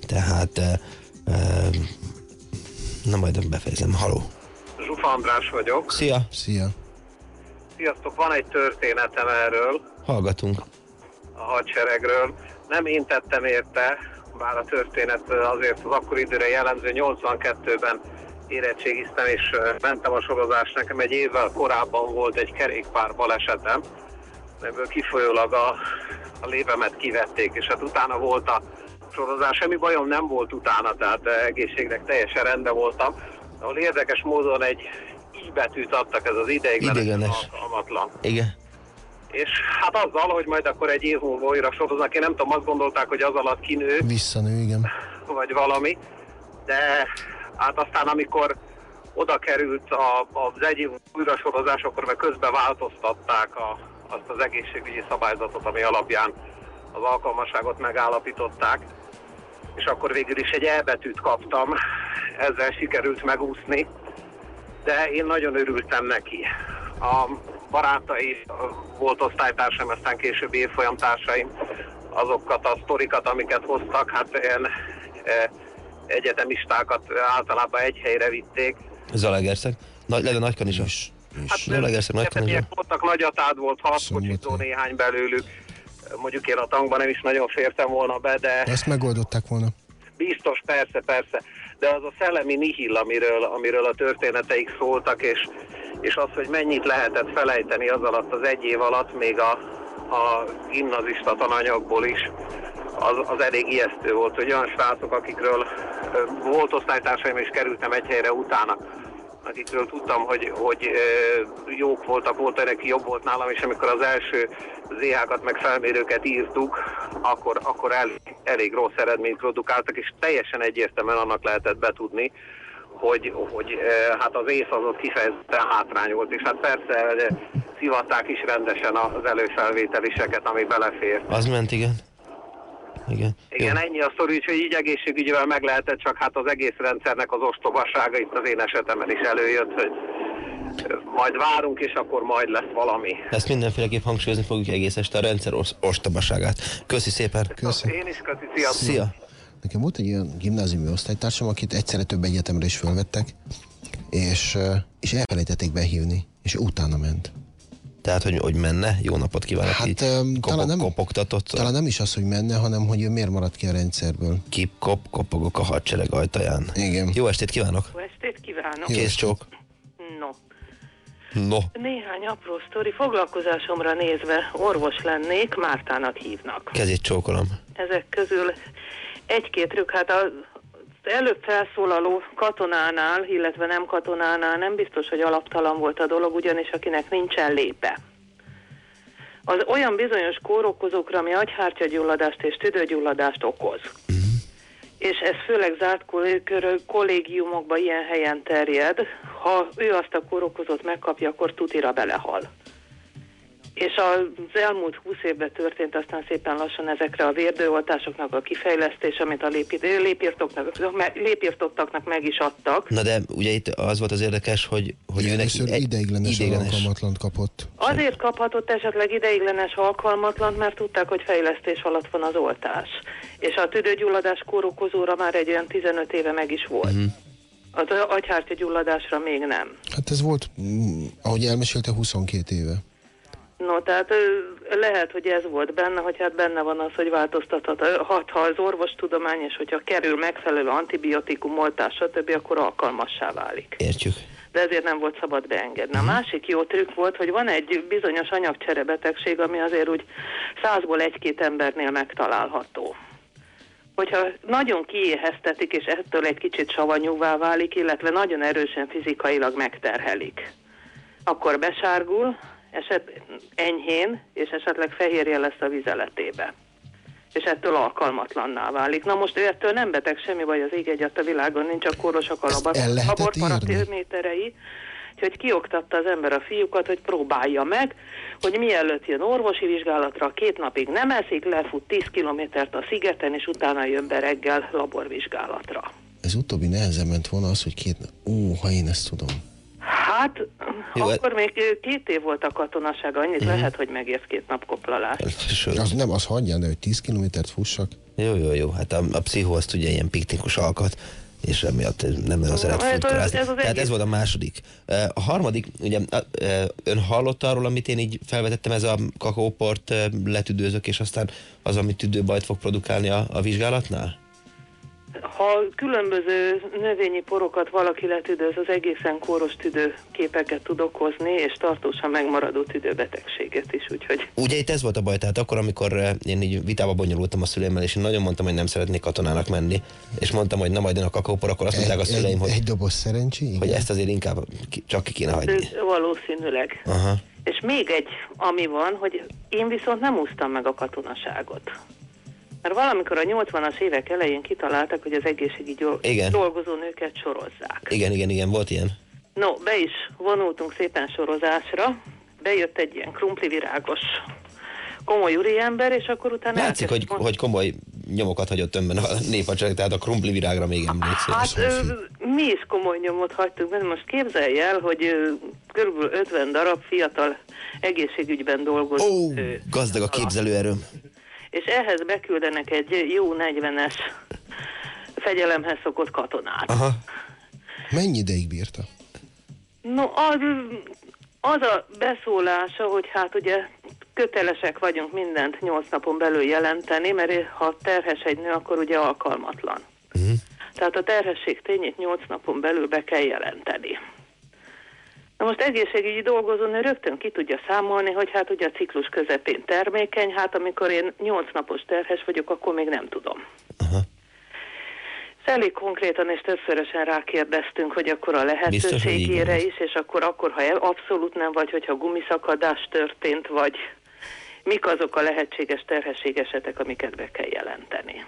Tehát, eh, eh, na majd befejezem. Haló. Zsufa András vagyok. Szia, Szia. Sziasztok, van egy történetem erről, hallgatunk. a hadseregről. Nem én tettem érte, bár a történet azért az akkori időre jellemző 82-ben érettségiztem és mentem a sorozás. Nekem egy évvel korábban volt egy kerékpár balesetem, ebből kifolyólag a, a lévemet kivették, és hát utána volt a sorozás. Semmi bajom nem volt utána, tehát egészségnek teljesen rendben voltam. Ahol érdekes módon egy I betűt adtak, ez az Ideiglenes. alkalmatlan. Igen. És hát azzal, hogy majd akkor egy év múlva újra soroznak, én nem tudom, azt gondolták, hogy az alatt kinő, Visszanő, igen. vagy valami, de hát aztán amikor oda került a, az egy év újra sorozás, akkor meg közben változtatták a, azt az egészségügyi szabályzatot, ami alapján az alkalmasságot megállapították, és akkor végül is egy elbetűt kaptam, ezzel sikerült megúszni, de én nagyon örültem neki. A barátai, volt osztálytársaim, aztán később évfolyamtársaim, azokat a sztorikat, amiket hoztak, hát ilyen e, egyetemistákat általában egy helyre vitték. Zalaegerszeg. Nagy, legyen Nagykanizsa. És, és Zalaegerszeg, Nagykanizsa. Voltak, nagyatád volt, harckocsizó Szombathely. néhány belőlük. Mondjuk én a tankban nem is nagyon fértem volna be, de ezt megoldották volna. Biztos, persze, persze. De az a szellemi nihil, amiről, amiről a történeteik szóltak, és és az, hogy mennyit lehetett felejteni az alatt az egy év alatt, még a, a gimnazista tananyagból is, az, az elég ijesztő volt, hogy olyan srácok, akikről volt osztálytársaim, és kerültem egy helyre utána, akikről tudtam, hogy, hogy jók voltak, volt aki jobb volt nálam, és amikor az első ZH-kat meg felmérőket írtuk, akkor, akkor el, elég rossz eredményt produkáltak, és teljesen egyértelműen annak lehetett betudni, hogy, hogy hát az ész az ott kifejezetten hátrány volt, és hát persze szivatták is rendesen az előfelvételiseket, ami belefér. Az ment, igen. Igen. Igen, ennyi a sztori, úgyhogy így egészségügyivel meg lehetett, csak hát az egész rendszernek az ostobasága itt az én esetemben is előjött, hogy majd várunk, és akkor majd lesz valami. Ezt mindenféleképp hangsúlyozni fogjuk egész este a rendszer os- ostobaságát. Köszi szépen. Köszi. Én is köszi, sziasztok! Szia. Nekem volt egy olyan gimnáziumi osztálytársam, akit egyszerre több egyetemre is fölvettek, és, és elfelejtették behívni, és utána ment. Tehát, hogy, hogy menne, jó napot kívánok. Hát, kopog, talán nem- kopogtatott. Talán nem is az, hogy menne, hanem hogy ő miért maradt ki a rendszerből. Kip, kop, kopogok a hadsereg ajtaján. Igen. Jó estét kívánok. Jó estét kívánok! Kész csók. No, No. néhány apró sztori. Foglalkozásomra nézve orvos lennék, Mártának hívnak. Kezét csókolom. Ezek közül egy-két trükk, hát az előbb felszólaló katonánál, illetve nem katonánál nem biztos, hogy alaptalan volt a dolog, ugyanis akinek nincsen lépe. Az olyan bizonyos kórokozókra, ami agyhártyagyulladást és tüdőgyulladást okoz. És ez főleg zárt kollégiumokban ilyen helyen terjed. Ha ő azt a kórokozót megkapja, akkor tutira belehal. És az elmúlt 20 évben történt aztán szépen lassan ezekre a vérdőoltásoknak a kifejlesztés, amit a lépi- lépirtoknak, lépirtottaknak meg is adtak. Na de ugye itt az volt az érdekes, hogy, hogy ő neki egy- ideiglenes, ideiglenes. alkalmatlant kapott. Azért kaphatott esetleg ideiglenes alkalmatlant, mert tudták, hogy fejlesztés alatt van az oltás. És a tüdőgyulladás kórokozóra már egy olyan 15 éve meg is volt. Mhm. Az agyhártya gyulladásra még nem. Hát ez volt, mm, ahogy elmesélte, 22 éve. No, tehát lehet, hogy ez volt benne, hogy hát benne van az, hogy változtathat. Ö, Ha, ha az orvostudomány, és hogyha kerül megfelelő antibiotikum, oltás, stb., akkor alkalmassá válik. Értjük. de ezért nem volt szabad beengedni. A másik jó trükk volt, hogy van egy bizonyos anyagcserebetegség, ami azért úgy százból egy-két embernél megtalálható. Hogyha nagyon kiéheztetik, és ettől egy kicsit savanyúvá válik, illetve nagyon erősen fizikailag megterhelik, akkor besárgul, eset enyhén, és esetleg fehérje lesz a vizeletébe és ettől alkalmatlanná válik. Na most ő ettől nem beteg, semmi baj, az ég egyet a világon nincs, csak kórosak a laborparaméterei. Úgyhogy kioktatta az ember a fiúkat, hogy próbálja meg, hogy mielőtt jön orvosi vizsgálatra, két napig nem eszik, lefut 10 kilométert a szigeten, és utána jön be reggel laborvizsgálatra. Ez utóbbi nehezen ment volna az, hogy két... Ó, ha én ezt tudom. Hát, Jó, akkor még ö, két év volt a katonaság, annyit Mhm. lehet, hogy megérsz két nap koplalás. Az nem, az hagyján, de hogy 10 kilométert fussak. Jó, jó, jó. Hát a, a pszichó azt ugye ilyen piknikus alkat, és emiatt nem nagyon szeret ez az- futkorázni. ez az Tehát ez volt a második. A harmadik, ugye ön hallott arról, amit én így felvetettem, ez a kakaóport letüdőzök, és aztán az, amit tüdőbajt fog produkálni a, a vizsgálatnál? Ha különböző növényi porokat valaki letüdőz, az egészen kóros tüdőképeket tud okozni, és tartósan megmaradó tüdőbetegséget is, úgyhogy Ugye itt ez volt a baj, tehát akkor, amikor eh, én így vitába bonyolultam a szülőmmel, és én nagyon mondtam, hogy nem szeretnék katonának menni, és mondtam, hogy na majd jön a kakaópor, akkor azt mondták a szüleim, egy, hogy, egy doboz szerencsé, igen. hogy ezt azért inkább csak ki kéne hagyni. valószínűleg. Aha. És még egy, ami van, hogy én viszont nem úsztam meg a katonaságot. Mert valamikor a 80-as évek elején kitaláltak, hogy az egészségügyi Igen. dolgozó nőket sorozzák. Igen, igen, igen, volt ilyen. No, be is vonultunk szépen sorozásra, bejött egy ilyen krumplivirágos komoly úriember, és akkor utána Látszik, hogy, hogy komoly nyomokat hagyott önben a néphadsereg, tehát a krumpli virágra még emlékszik. Hát ö, mi is komoly nyomot hagytunk benne. Most képzelj el, hogy ö, körülbelül 50 darab fiatal egészségügyben dolgozó Ó, gazdag a képzelőerőm. És ehhez beküldenek egy jó 40-es fegyelemhez szokott katonát. Aha. Mennyi ideig bírta? No, az, az a beszólása, hogy hát ugye kötelesek vagyunk mindent 8 napon belül jelenteni, mert ha terhes egy nő, akkor ugye alkalmatlan. Tehát a terhesség tényét 8 napon belül be kell jelenteni. Na most egészségügyi dolgozónő rögtön ki tudja számolni, hogy hát ugye a ciklus közepén termékeny, hát amikor én 8 napos terhes vagyok, akkor még nem tudom. Aha. Ez elég konkrétan és többszörösen rákérdeztünk, hogy akkor a lehetőségére is, és akkor, akkor, ha el- abszolút nem vagy, hogyha gumiszakadás történt, vagy mik azok a lehetséges terhesség esetek, amiket be kell jelenteni.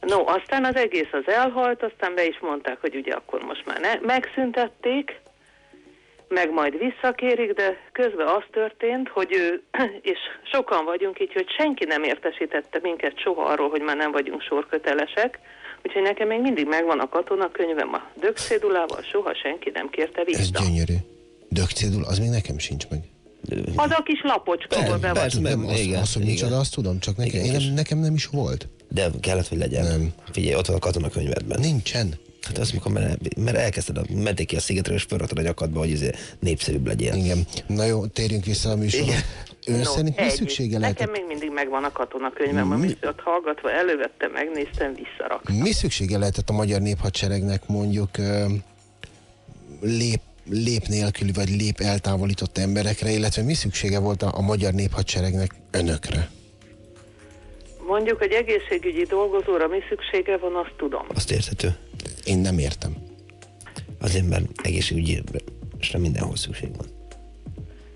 No, aztán az egész az elhalt, aztán be is mondták, hogy ugye akkor most már ne, megszüntették, meg majd visszakérik, de közben az történt, hogy ő, [clears throat] és sokan vagyunk így, hogy senki nem értesítette minket soha arról, hogy már nem vagyunk sorkötelesek, úgyhogy nekem még mindig megvan a katonakönyvem a dögszédulával, soha senki nem kérte Ez vissza. gyönyörű. Dögcédul, az még nekem sincs meg. Az a kis lapocska, ahol be persze, vagy. nem, Nem, azt, igen, azt, hogy igen. micsoda, azt tudom, csak nekem, Igen, én, nem, nekem nem is volt. De kellett, hogy legyen. Nem. Figyelj, ott van a katonakönyvedben. Nincsen. Hát az, mikor mert, mert elkezdted, a, mentél ki a szigetről, és felraktad a nyakadba, hogy izé népszerűbb legyél. Igen. Na jó, térjünk vissza a műsorra. Igen. Ön No, szerint mi szüksége lehetett? Nekem még mindig megvan a katonakönyvem, amit ott hallgatva elővettem, megnéztem, visszaraktam. Mi szüksége lehetett a magyar néphadseregnek mondjuk lép, lép nélküli vagy lép eltávolított emberekre, illetve mi szüksége volt a, a magyar néphadseregnek önökre? Mondjuk egy egészségügyi dolgozóra mi szüksége van, azt tudom. Azt érthető. Én nem értem. Azért, mert egészségügyi és nem mindenhol szükség van.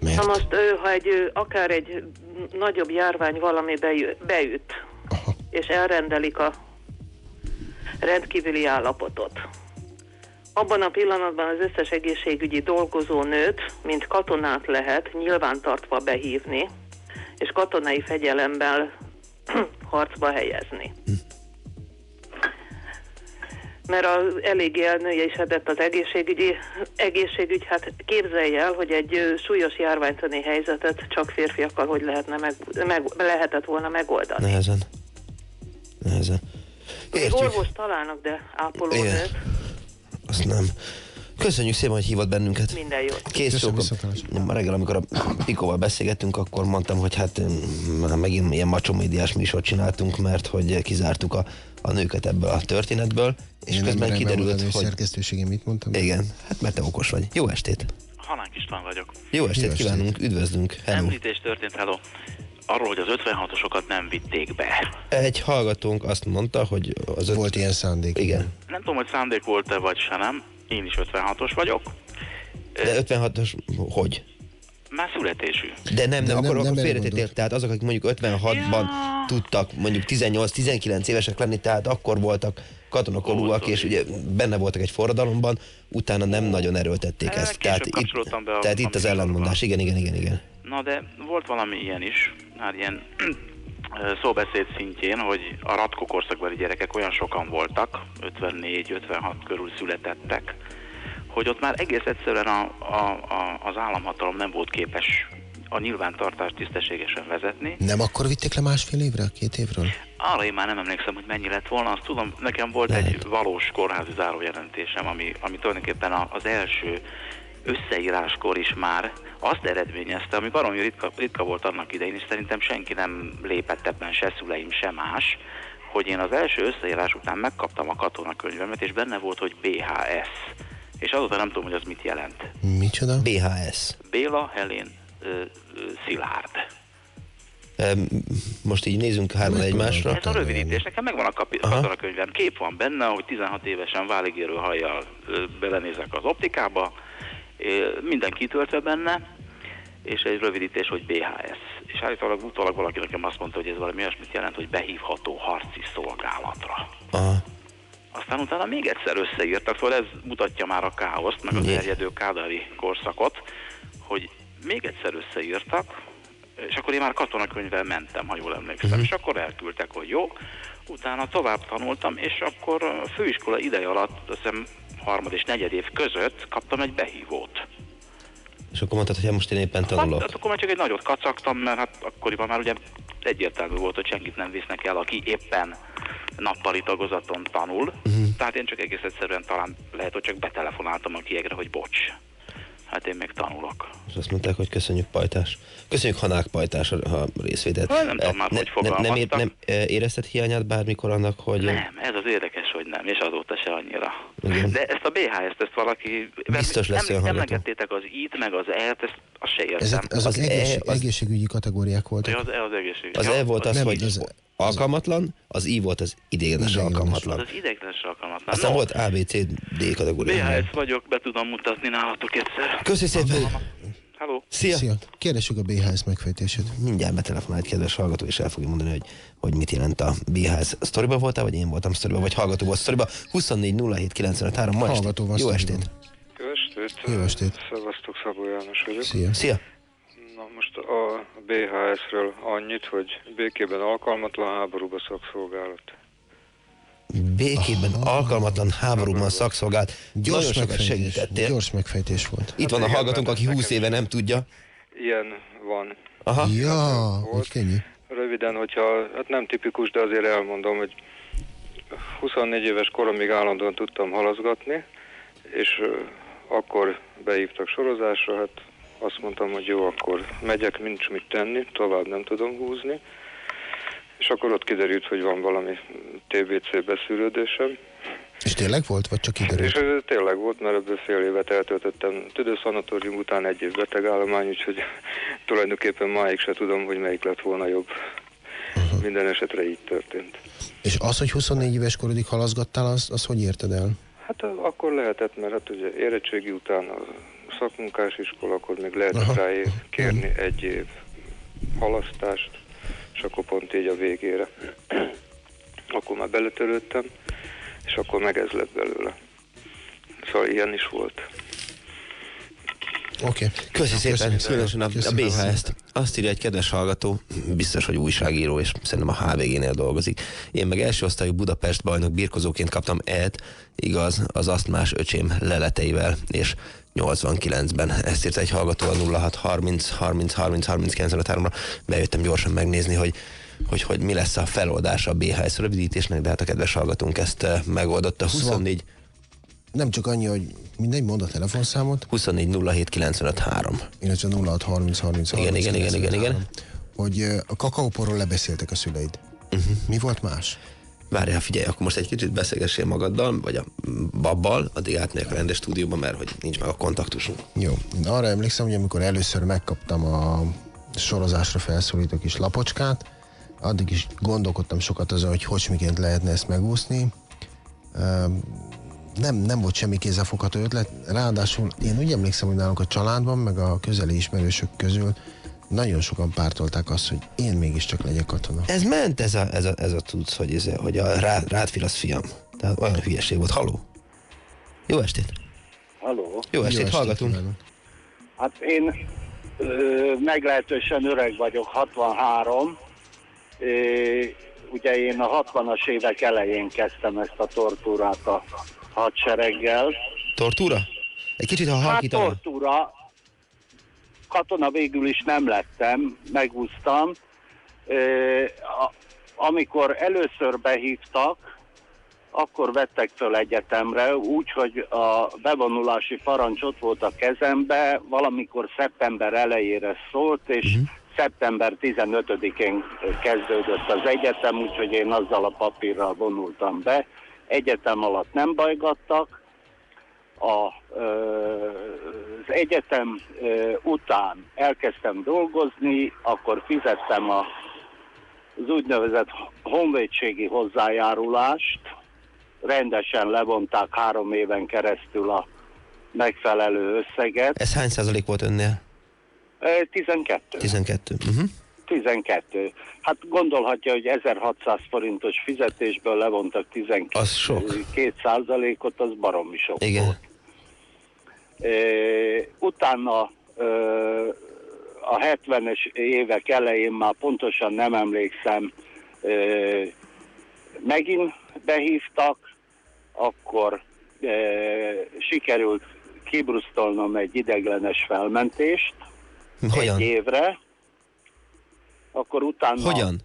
Mert? Na most, ha egy, akár egy nagyobb járvány valami beüt, Aha. és elrendelik a rendkívüli állapotot, abban a pillanatban az összes egészségügyi dolgozónőt, mint katonát lehet nyilvántartva behívni, és katonai fegyelemben [clears throat] harcba helyezni. Mert az eléggé elnője is edett az egészségügyi, egészségügy, hát képzelj el, hogy egy súlyos járványtani helyzetet csak férfiakkal hogy lehetne meg, meg, lehetett volna megoldani. Nehezen. Nehezen. Még Értjük. orvos találnak, de ápolónőt. Azt nem. Köszönjük szépen, hogy hívott bennünket. minden jót. Kész viszontlátásra. Ma reggel, amikor a Pikóval beszélgettünk, akkor mondtam, hogy hát mm, megint ilyen macsomédiás műsort csináltunk, mert hogy kizártuk a, a nőket ebből a történetből, és Én közben kiderült, hogy... szerkesztőségén mit mondtam? Igen, hát mert te okos vagy. Jó estét! Hanánk István vagyok. Jó estét Jó estét. kívánunk, üdvözlünk, hello! Említés történt, hello, arról, hogy az 56-osokat nem vitték be. Egy hallgatónk azt mondta, hogy az öt... Volt ilyen szándék. Igen, Nem tudom, hogy szándék volt-e vagy se nem. Én is 56-os vagyok. de 56-os hogy? Már születésű. De nem, nem, akkor, nem, akkor nem. Tehát azok, akik mondjuk 56-ban tudtak mondjuk 18-19 évesek lenni, tehát akkor voltak katonakorúak, és ugye benne voltak egy forradalomban, utána nem nagyon erőltették ezt. Tehát itt, be a- tehát itt az műsorba. ellentmondás. Igen, igen, igen, igen. Na de volt valami ilyen is, hát ilyen [clears throat] szóbeszéd szintjén, hogy a Ratko korszakbeli gyerekek olyan sokan voltak, 54-56 körül születettek, hogy ott már egész egyszerűen a, a, a, az államhatalom nem volt képes a nyilvántartást tisztességesen vezetni. Nem akkor vitték le másfél évre, két évről? Arra én már nem emlékszem, hogy mennyi lett volna, azt tudom, nekem volt egy valós kórházi zárójelentésem, ami, ami tulajdonképpen az első összeíráskor is már azt eredményezte, ami baromi ritka, ritka volt annak idején, és szerintem senki nem lépett ebben, se szüleim, se más, hogy én az első összeírás után megkaptam a katonakönyvemet, és benne volt, hogy BHS. És azóta nem tudom, hogy az mit jelent. Micsoda? BHS. Béla Helén ö, ö, Szilárd. Most így nézünk hárman egymásra. Ez a rövidítés, nekem megvan a katonakönyvem. Kép van benne, hogy 16 évesen váligérő hajjal belenézek az optikába, minden kitöltve benne, és egy rövidítés, hogy BHS. És állítólag utólag valaki nekem azt mondta, hogy ez valami olyasmit jelent, hogy behívható harci szolgálatra. Aha. Aztán utána még egyszer összeírtak, szóval ez mutatja már a káoszt, meg a Jé. terjedő kádári korszakot, hogy még egyszer összeírtak, és akkor én már katonakönyvvel mentem, ha jól emlékszem, Mhm. és akkor elküldtek, hogy jó. Utána tovább tanultam, és akkor a főiskola ideje alatt, azt hiszem harmad és negyed év között kaptam egy behívót. És akkor mondtad, hogy hát most én éppen tanulok. Hát, akkor már csak egy nagyot kacagtam, mert hát akkoriban már ugye egyértelmű volt, hogy senkit nem visznek el, aki éppen nappali tagozaton tanul. Uh-huh. Tehát én csak egész egyszerűen talán lehet, hogy csak betelefonáltam a kiegre, hogy bocs. Hát én még tanulok. És azt mondták, hogy köszönjük Pajtás. Köszönjük Hanák Pajtás a, részvételt. Hát nem tudom már, ne, hogy ne, nem, fogalmaztak. nem eh, érezted hiányát bármikor annak, hogy... Nem, ez az érdekes, hogy nem, és azóta se annyira. Igen. De ezt a BHS-t, ezt valaki... Biztos lesz nem. Emlegettétek az IT, meg az E-t, ezt azt se értem. Ezek, azok Az egész, E- az- egészségügyi kategóriák voltak. Az E az egészség. Az E volt az, nem, hogy az- alkalmatlan, az I volt az Ideiglenes. alkalmatlan. Az ideglenes alkalmatlan. Aztán No, volt A, B, C, D kategória. BHS vagyok, be tudom mutatni nálatok egyszer. Köszi szépen! Halló? Szia! Szia! Kérdessük a BHS megfejtését. Mindjárt betelefonál egy kedves hallgató, és el fogja mondani, hogy, hogy mit jelent a BHS. Sztoriba voltál, vagy én voltam sztoriba, vagy hallgató volt sztoriba. 24 07 95 ma Hallgató estét. Jó estét! Jó estét! Jó estét! Szevasztok, Szabó János vagyok. Szia! Szia! Most a BHS-ről annyit, hogy békében alkalmatlan háborúba szakszolgálat. Békében alkalmatlan háborúban szakszolgált. Nagyon Gyors sokat segítettél. gyors megfejtés volt. Itt van a hallgatónk, aki 20 éve nem tudja. Ilyen van. Aha. Ja, hogy könnyű. Röviden, hogyha, hát nem tipikus, de azért elmondom, hogy 24 éves koromig állandóan tudtam halaszgatni, és akkor behívtak sorozásra, hát azt mondtam, hogy jó, akkor megyek, nincs mit tenni, tovább nem tudom húzni. És akkor ott kiderült, hogy van valami TBC beszűrődésem. És tényleg volt, vagy csak kiderült? És ez tényleg volt, mert ebből fél évet eltöltöttem tüdőszanatórium után egy év betegállomány, úgyhogy [laughs] tulajdonképpen máig se tudom, hogy melyik lett volna jobb. Uh-huh. Minden esetre így történt. És az, hogy 24 éves korodig halaszgattál, az, az hogy érted el? Hát akkor lehetett, mert hát ugye érettségi után a szakmunkás iskola, akkor még Aha. rá év kérni egy év halasztást, és akkor pont így a végére. [clears throat] akkor már beletörődtem, és akkor meg ez lett belőle. Szóval ilyen is volt. Oké. Okay. Köszi szépen, különösen a, a. BHS-t. Azt írja egy kedves hallgató, biztos, hogy újságíró, és szerintem a HVG-nél dolgozik. Én meg első osztályú Budapest bajnok birkozóként kaptam E-t, igaz, az asztmás öcsém leleteivel, és 89-ben. Ezt írt egy hallgató a 06 30 30 30 39 ra Bejöttem gyorsan megnézni, hogy hogy, hogy mi lesz a feloldása a BHS rövidítésnek, de hát a kedves hallgatónk ezt eh, megoldotta. Szóval 24 Nem csak annyi, hogy mindegy, mond a telefonszámot, 24 07 95 3. illetve 06 30 30 Igen, igen, igen, igen, igen. Hogy ö, a kakaóporról lebeszéltek a szüleid. Uh-huh. Mi volt más? Várjál, figyelj, akkor most egy kicsit beszélgessél magaddal, vagy a babbal, addig átmegyek a rendes stúdióba, mert hogy nincs meg a kontaktusunk. Jó, én arra emlékszem, hogy amikor először megkaptam a sorozásra felszólító kis lapocskát, addig is gondolkodtam sokat azon, hogy hogy miként lehetne ezt megúszni. Nem, nem volt semmi kézzelfogható ötlet, ráadásul én úgy emlékszem, hogy nálunk a családban, meg a közeli ismerősök közül nagyon sokan pártolták azt, hogy én mégiscsak legyek katona. Ez ment ez a, ez a, ez a tudsz, hogy, ez, hogy a rá, rád filasz fiam. Tehát olyan hülyeség volt. Haló? Jó estét! Halló. Jó estét, hallgatunk. Hát én ö, meglehetősen öreg vagyok, 63. Ö, ugye én a 60-as évek elején kezdtem ezt a tortúrát a hadsereggel. Tortúra? Egy kicsit, ha Hát halkítaná. tortúra, katona végül is nem lettem, megúsztam. Amikor először behívtak, akkor vettek föl egyetemre, úgyhogy a bevonulási parancs ott volt a kezembe, valamikor szeptember elejére szólt, és uh-huh. szeptember 15-én kezdődött az egyetem, úgyhogy én azzal a papírral vonultam be. Egyetem alatt nem bajgattak. A, az egyetem után elkezdtem dolgozni, akkor fizettem a, az úgynevezett honvédségi hozzájárulást, rendesen levonták három éven keresztül a megfelelő összeget. Ez hány százalék volt önnél? Ö, 12. 12. Uh-huh. 12. Hát gondolhatja, hogy 1600 forintos fizetésből levontak 12 Az sok. százalékot, az baromi sok. Igen. Ö, utána a 70-es évek elején már pontosan nem emlékszem, megint behívtak, akkor sikerült kibrusztolnom egy ideglenes felmentést Hogyan? egy évre, akkor utána... Hogyan?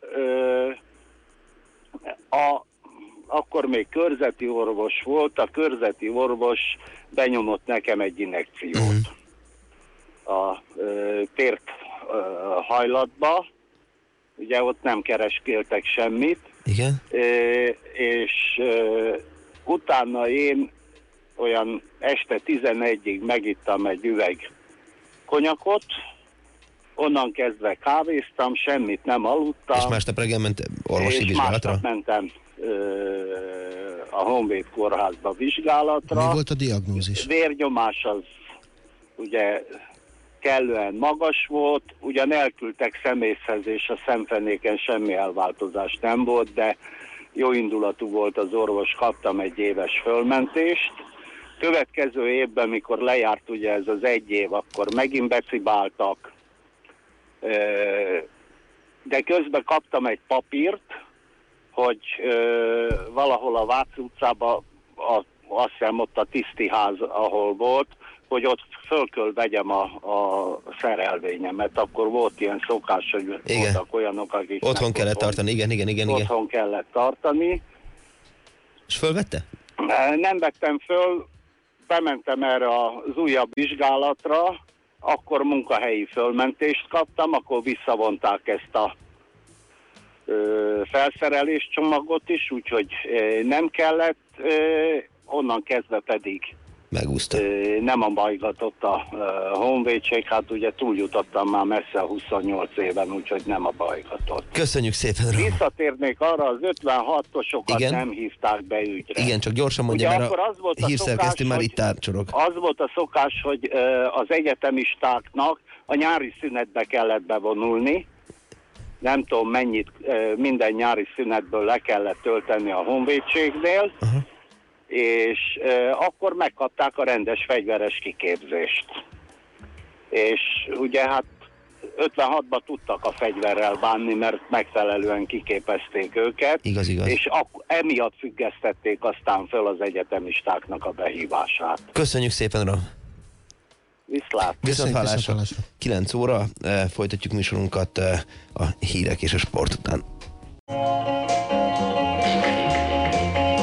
Ö, a, akkor még körzeti orvos volt, a körzeti orvos benyomott nekem egy injekciót. Mhm. a ö, tért ö, hajlatba, ugye ott nem kereskéltek semmit, Igen? Ö, és ö, utána én olyan este 11-ig megittam egy üveg konyakot, onnan kezdve kávéztam, semmit nem aludtam. És másnap reggel ment orvosi és vizsgálatra? mentem a Honvéd kórházba vizsgálatra. Mi volt a diagnózis? Vérnyomás az ugye kellően magas volt, ugyan elküldtek szemészhez, és a szemfenéken semmi elváltozás nem volt, de jó indulatú volt az orvos, kaptam egy éves fölmentést. Következő évben, mikor lejárt ugye ez az egy év, akkor megint becibáltak, de közben kaptam egy papírt, hogy ö, valahol a Váci utcában, a, azt hiszem ott a tisztiház, ahol volt, hogy ott föl kell vegyem a, a szerelvényemet. Akkor volt ilyen szokás, hogy Igen. voltak olyanok, akik Otthon kellett tartani, igen, igen, igen, igen. otthon kellett tartani. És fölvette? Nem vettem föl, bementem erre az újabb vizsgálatra, akkor munkahelyi fölmentést kaptam, akkor visszavonták ezt a felszerelés csomagot is, úgyhogy nem kellett, onnan kezdve pedig Megúszta. nem a bajgatott a honvédség, hát ugye túljutottam már messze a 28 éven, úgyhogy nem a bajgatott. Köszönjük szépen, Ram. Visszatérnék arra, az 56-osokat Igen. nem hívták be ügyre. Igen, csak gyorsan mondja, Ugye mert akkor az volt a hírszerkesztő szokás, már hogy- itt átcsorog. Az volt a szokás, hogy az egyetemistáknak a nyári szünetbe kellett bevonulni. Nem tudom mennyit, minden nyári szünetből le kellett tölteni a honvédségnél, és ö, akkor megkapták a rendes fegyveres kiképzést. És ugye hát 56-ban tudtak a fegyverrel bánni, mert megfelelően kiképezték őket. Igaz, igaz. És emiatt függesztették aztán föl az egyetemistáknak a behívását. Köszönjük szépen, Ram. Viszlát! Viszont hallásra. 9 óra, eh, folytatjuk műsorunkat eh, a hírek és a sport után.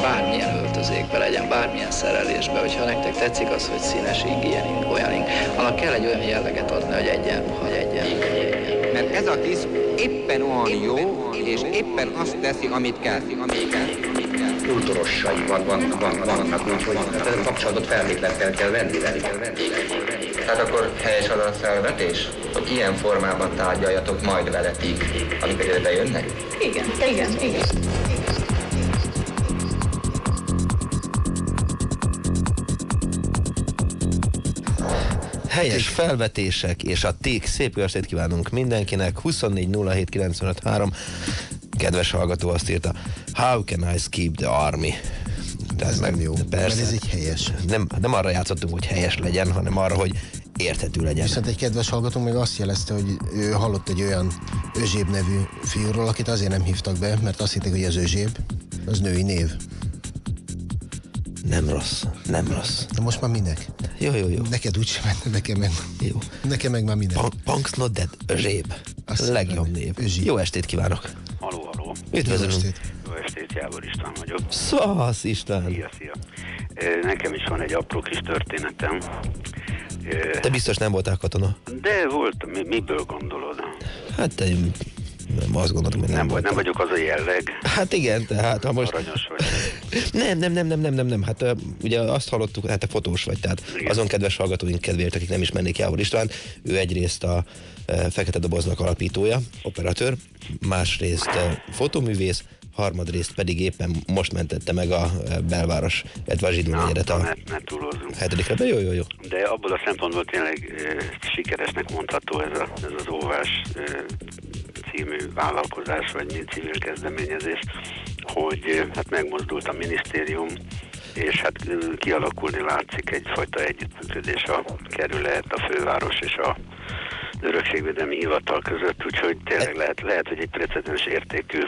bármilyen öltözékbe legyen, bármilyen szerelésbe, hogyha nektek tetszik az, hogy színes ing, ilyen ing, olyan ing, annak kell egy olyan jelleget adni, hogy egyenruha, hogy egyenruha, hogy egyenruha. Mert ez a tiszt éppen olyan jó, és éppen azt teszi, amit kell. Amit kell. kultúrossai van, van, van, vannak, van, hogy tehát kapcsolatot feltétlenül kell venni velük. Tehát akkor helyes az a felvetés, hogy ilyen formában tárgyaljatok majd veletik, amikor ide bejönnek? Igen, igen, igen. Helyes felvetések és a ték. Szép jó estét kívánunk mindenkinek. 24 07 95 3. Kedves hallgató azt írta, How can I skip the army? Tehát ez nem jó, persze. mert ez így helyes. Nem, nem arra játszottunk, hogy helyes legyen, hanem arra, hogy érthető legyen. Viszont egy kedves hallgatónk még azt jelezte, hogy ő hallott egy olyan Özséb nevű fiúról, akit azért nem hívtak be, mert azt hitték, hogy az Özséb, az női név. Nem rossz, nem rossz. Na most már minek? Jó, jó, jó. Neked úgy sem, nekem meg. Jó. Nekem meg már minek. Punk's not dead, Özséb. A legjobb név. Jó estét kívánok. Haló, haló. Üdvözlünk. Jó estét, Jábor István vagyok. Szasz István. Szia, szia. Nekem is van egy apró kis történetem. Te biztos nem voltál katona. De volt, mi, miből gondolod? Hát te nem azt gondoltam, hogy nem, Nem, volt. nem vagyok az a jelleg. Hát igen, tehát ha most... Aranyos vagy. [laughs] Nem, nem, nem, nem, nem, nem, nem. Hát ugye azt hallottuk, hát te fotós vagy, tehát igen. azon kedves hallgatóink kedvéért, akik nem ismernék Jávor István, ő egyrészt a Fekete Doboznak alapítója, operatőr, másrészt fotoművész, harmadrészt pedig éppen most mentette meg a e, belváros, illetve a Zsidó negyedet a hetedikre. Jó, jó, jó. De abból a szempontból tényleg ö, sikeresnek mondható ez, a, ez az óvás ö, című vállalkozás, vagy civil kezdeményezés, hogy ö, hát megmozdult a minisztérium, és hát ö, kialakulni látszik egyfajta együttműködés a kerület, a főváros és a örökségvédelmi hivatal között, úgyhogy tényleg lehet, lehet hogy egy precedens értékű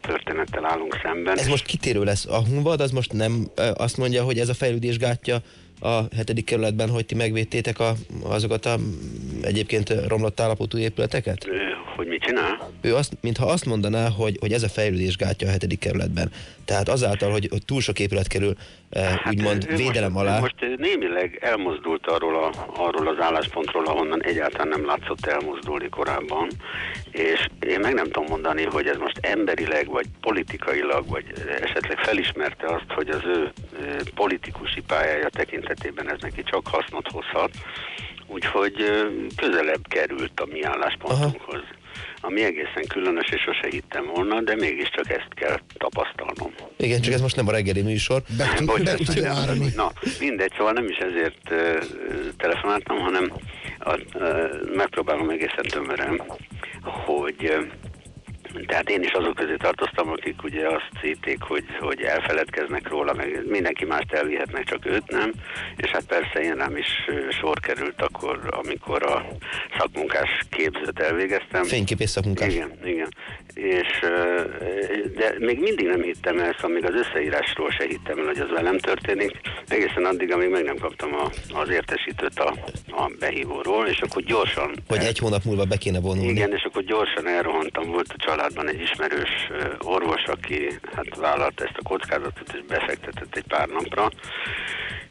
történettel állunk szemben. Ez most kitérő lesz. A Hunvad az most nem azt mondja, hogy ez a fejlődés gátja a hetedik kerületben, hogy ti megvédtétek a, azokat a egyébként romlott állapotú épületeket? Hogy mit csinál? Ő azt, mintha azt mondaná, hogy, hogy ez a fejlődés gátja a hetedik kerületben. Tehát azáltal, hogy, hogy túl sok épület kerül eh, úgymond ő védelem most, alá. most némileg elmozdult arról, a, arról az álláspontról, ahonnan egyáltalán nem látszott elmozdulni korábban, és én meg nem tudom mondani, hogy ez most emberileg, vagy politikailag, vagy esetleg felismerte azt, hogy az ő politikusi pályája tekintetében ez neki csak hasznot hozhat, úgyhogy közelebb került a mi álláspontunkhoz. Ami egészen különös, és sose hittem volna, de mégiscsak ezt kell tapasztalnom. Igen, csak ez most nem a reggeli műsor. Bocsánat, hogy- Na, mindegy, szóval nem is ezért uh, telefonáltam, hanem a, uh, megpróbálom egészen tömören, hogy uh, tehát én is azok közé tartoztam, akik ugye azt hitték, hogy, hogy elfeledkeznek róla, meg mindenki mást elvihetnek, csak őt nem, és hát persze én rám is sor került akkor, amikor a szakmunkás képzőt elvégeztem. Fényképész szakmunkás. Igen, igen. És, de még mindig nem hittem el, szóval még az összeírásról se hittem el, hogy az velem történik, egészen addig, amíg meg nem kaptam a, az értesítőt a, a behívóról, és akkor gyorsan Hogy egy hónap múlva be kéne vonulni. igen, és akkor gyorsan elrohantam, volt a családban egy ismerős orvos, aki hát vállalta ezt a kockázatot, és befektetett egy pár napra,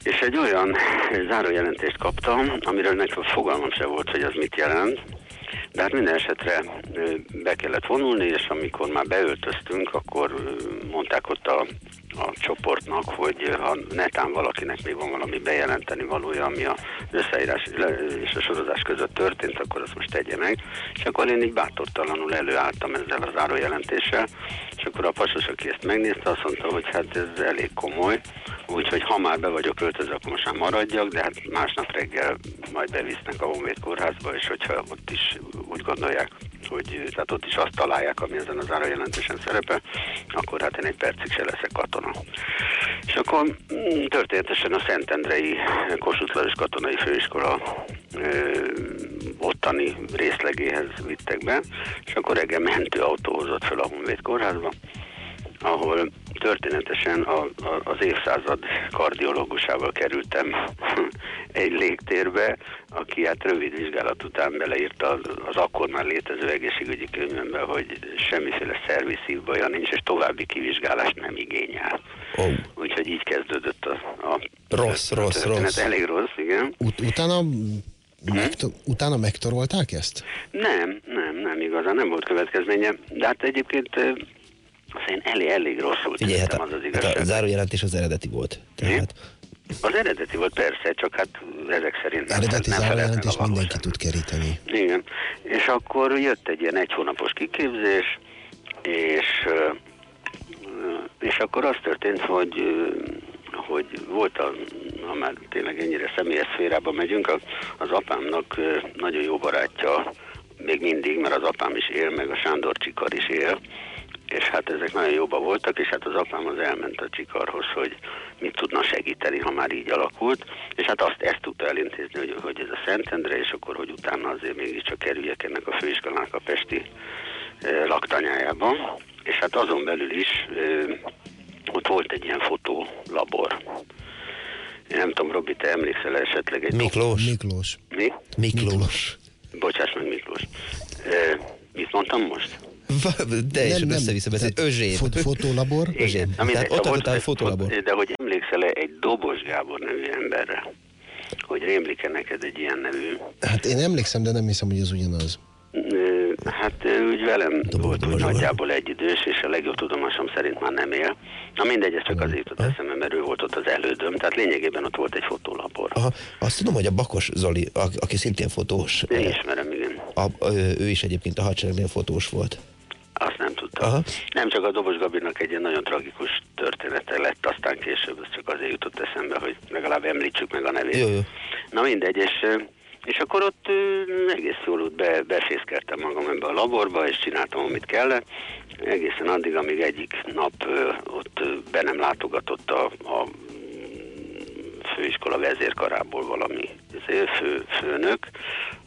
és egy olyan zárójelentést kaptam, amiről nekem fogalmam se volt, hogy az mit jelent, de hát minden esetre be kellett vonulni, és amikor már beöltöztünk, akkor mondták ott a, a csoportnak, hogy ha netán valakinek még van valami bejelenteni valója, ami az összeírás és a sorozás között történt, akkor azt most tegye meg. És akkor én így bátortalanul előálltam ezzel a zárójelentéssel, és akkor a pasos, aki ezt megnézte, azt mondta, hogy hát ez elég komoly, úgyhogy ha már be vagyok öltözve, akkor most már maradjak, de hát másnap reggel majd bevisznek a Honvéd kórházba, és hogyha ott is úgy gondolják, hogy tehát ott is azt találják, ami ezen a zárójelentésen szerepel, akkor hát én egy percig se leszek katona. És akkor mm, történetesen a Szentendrei Kossuth Lajos Katonai Főiskola ö, ottani részlegéhez vittek be, és akkor reggel mentőautó hozott fel a Honvéd kórházba, ahol történetesen a, a, az évszázad kardiológusával kerültem [laughs] egy légtérbe, aki hát rövid vizsgálat után beleírta az, az akkor már létező egészségügyi könyvembe, hogy semmiféle szerviszív baja nincs, és további kivizsgálást nem igényel. Oh. Úgyhogy így kezdődött a, a Rossz, rossz, történet. rossz. Elég rossz, igen. Ut- utána, megto- utána megtorolták ezt? Nem, nem, nem igazán, nem volt következménye, de hát egyébként azt én elég, elég rosszul Figyelj, hát tettem, a, az az hát igazság. a zárójelentés az eredeti volt. Tehát Az eredeti volt persze, csak hát ezek szerint nem, Eredeti nem zárójelentés mindenki tud keríteni. Igen, és akkor jött egy ilyen egy hónapos kiképzés, és, és akkor az történt, hogy hogy volt a, ha már tényleg ennyire személyes szférába megyünk, az apámnak nagyon jó barátja, még mindig, mert az apám is él, meg a Sándor Csikar is él, és hát ezek nagyon jóba voltak, és hát az apám az elment a Csikarhoz, hogy mit tudna segíteni, ha már így alakult, és hát azt ezt tudta elintézni, hogy, hogy ez a Szentendre, és akkor, hogy utána azért mégiscsak kerüljek ennek a főiskolának a Pesti eh, laktanyájába, és hát azon belül is eh, ott volt egy ilyen fotólabor. Én nem tudom, Robi, te emlékszel esetleg egy... Miklós. Miklós. Mi? Miklós. Bocsáss meg, Miklós. Eh, mit mondtam most? [laughs] Teljesen Nem, nem. össze-vissza beszélt. Özsém. Fot-. Na, mindegy, Tehát ott egy volt- fotólabor. De hogy emlékszel-e egy Dobos Gábor nevű emberre? Hogy rémlik-e neked egy ilyen nevű? Hát én emlékszem, de nem hiszem, hogy ez ugyanaz. Hát úgy velem volt úgy nagyjából egyidős, és a legjobb tudomásom szerint már nem él. Na mindegy, ez csak azért jutott eszembe, mert ő volt ott az elődöm, tehát lényegében ott volt egy fotólabor. Aha, azt tudom, hogy a Bakos Zoli, a- aki szintén fotós, Én ismerem, igen. a, ő, ő is egyébként a hadseregnél fotós volt. Aha. Nem csak a Dobos Gabinak egy ilyen nagyon tragikus története lett, aztán később ez csak azért jutott eszembe, hogy legalább említsük meg a nevét. Jó, jó. Na mindegy, és, és akkor ott egész jól úgy be, befészkeltem magam ebbe a laborba, és csináltam, amit kellett. Egészen addig, amíg egyik nap ott be nem látogatott a, a főiskola vezérkarából valami fő, főnök,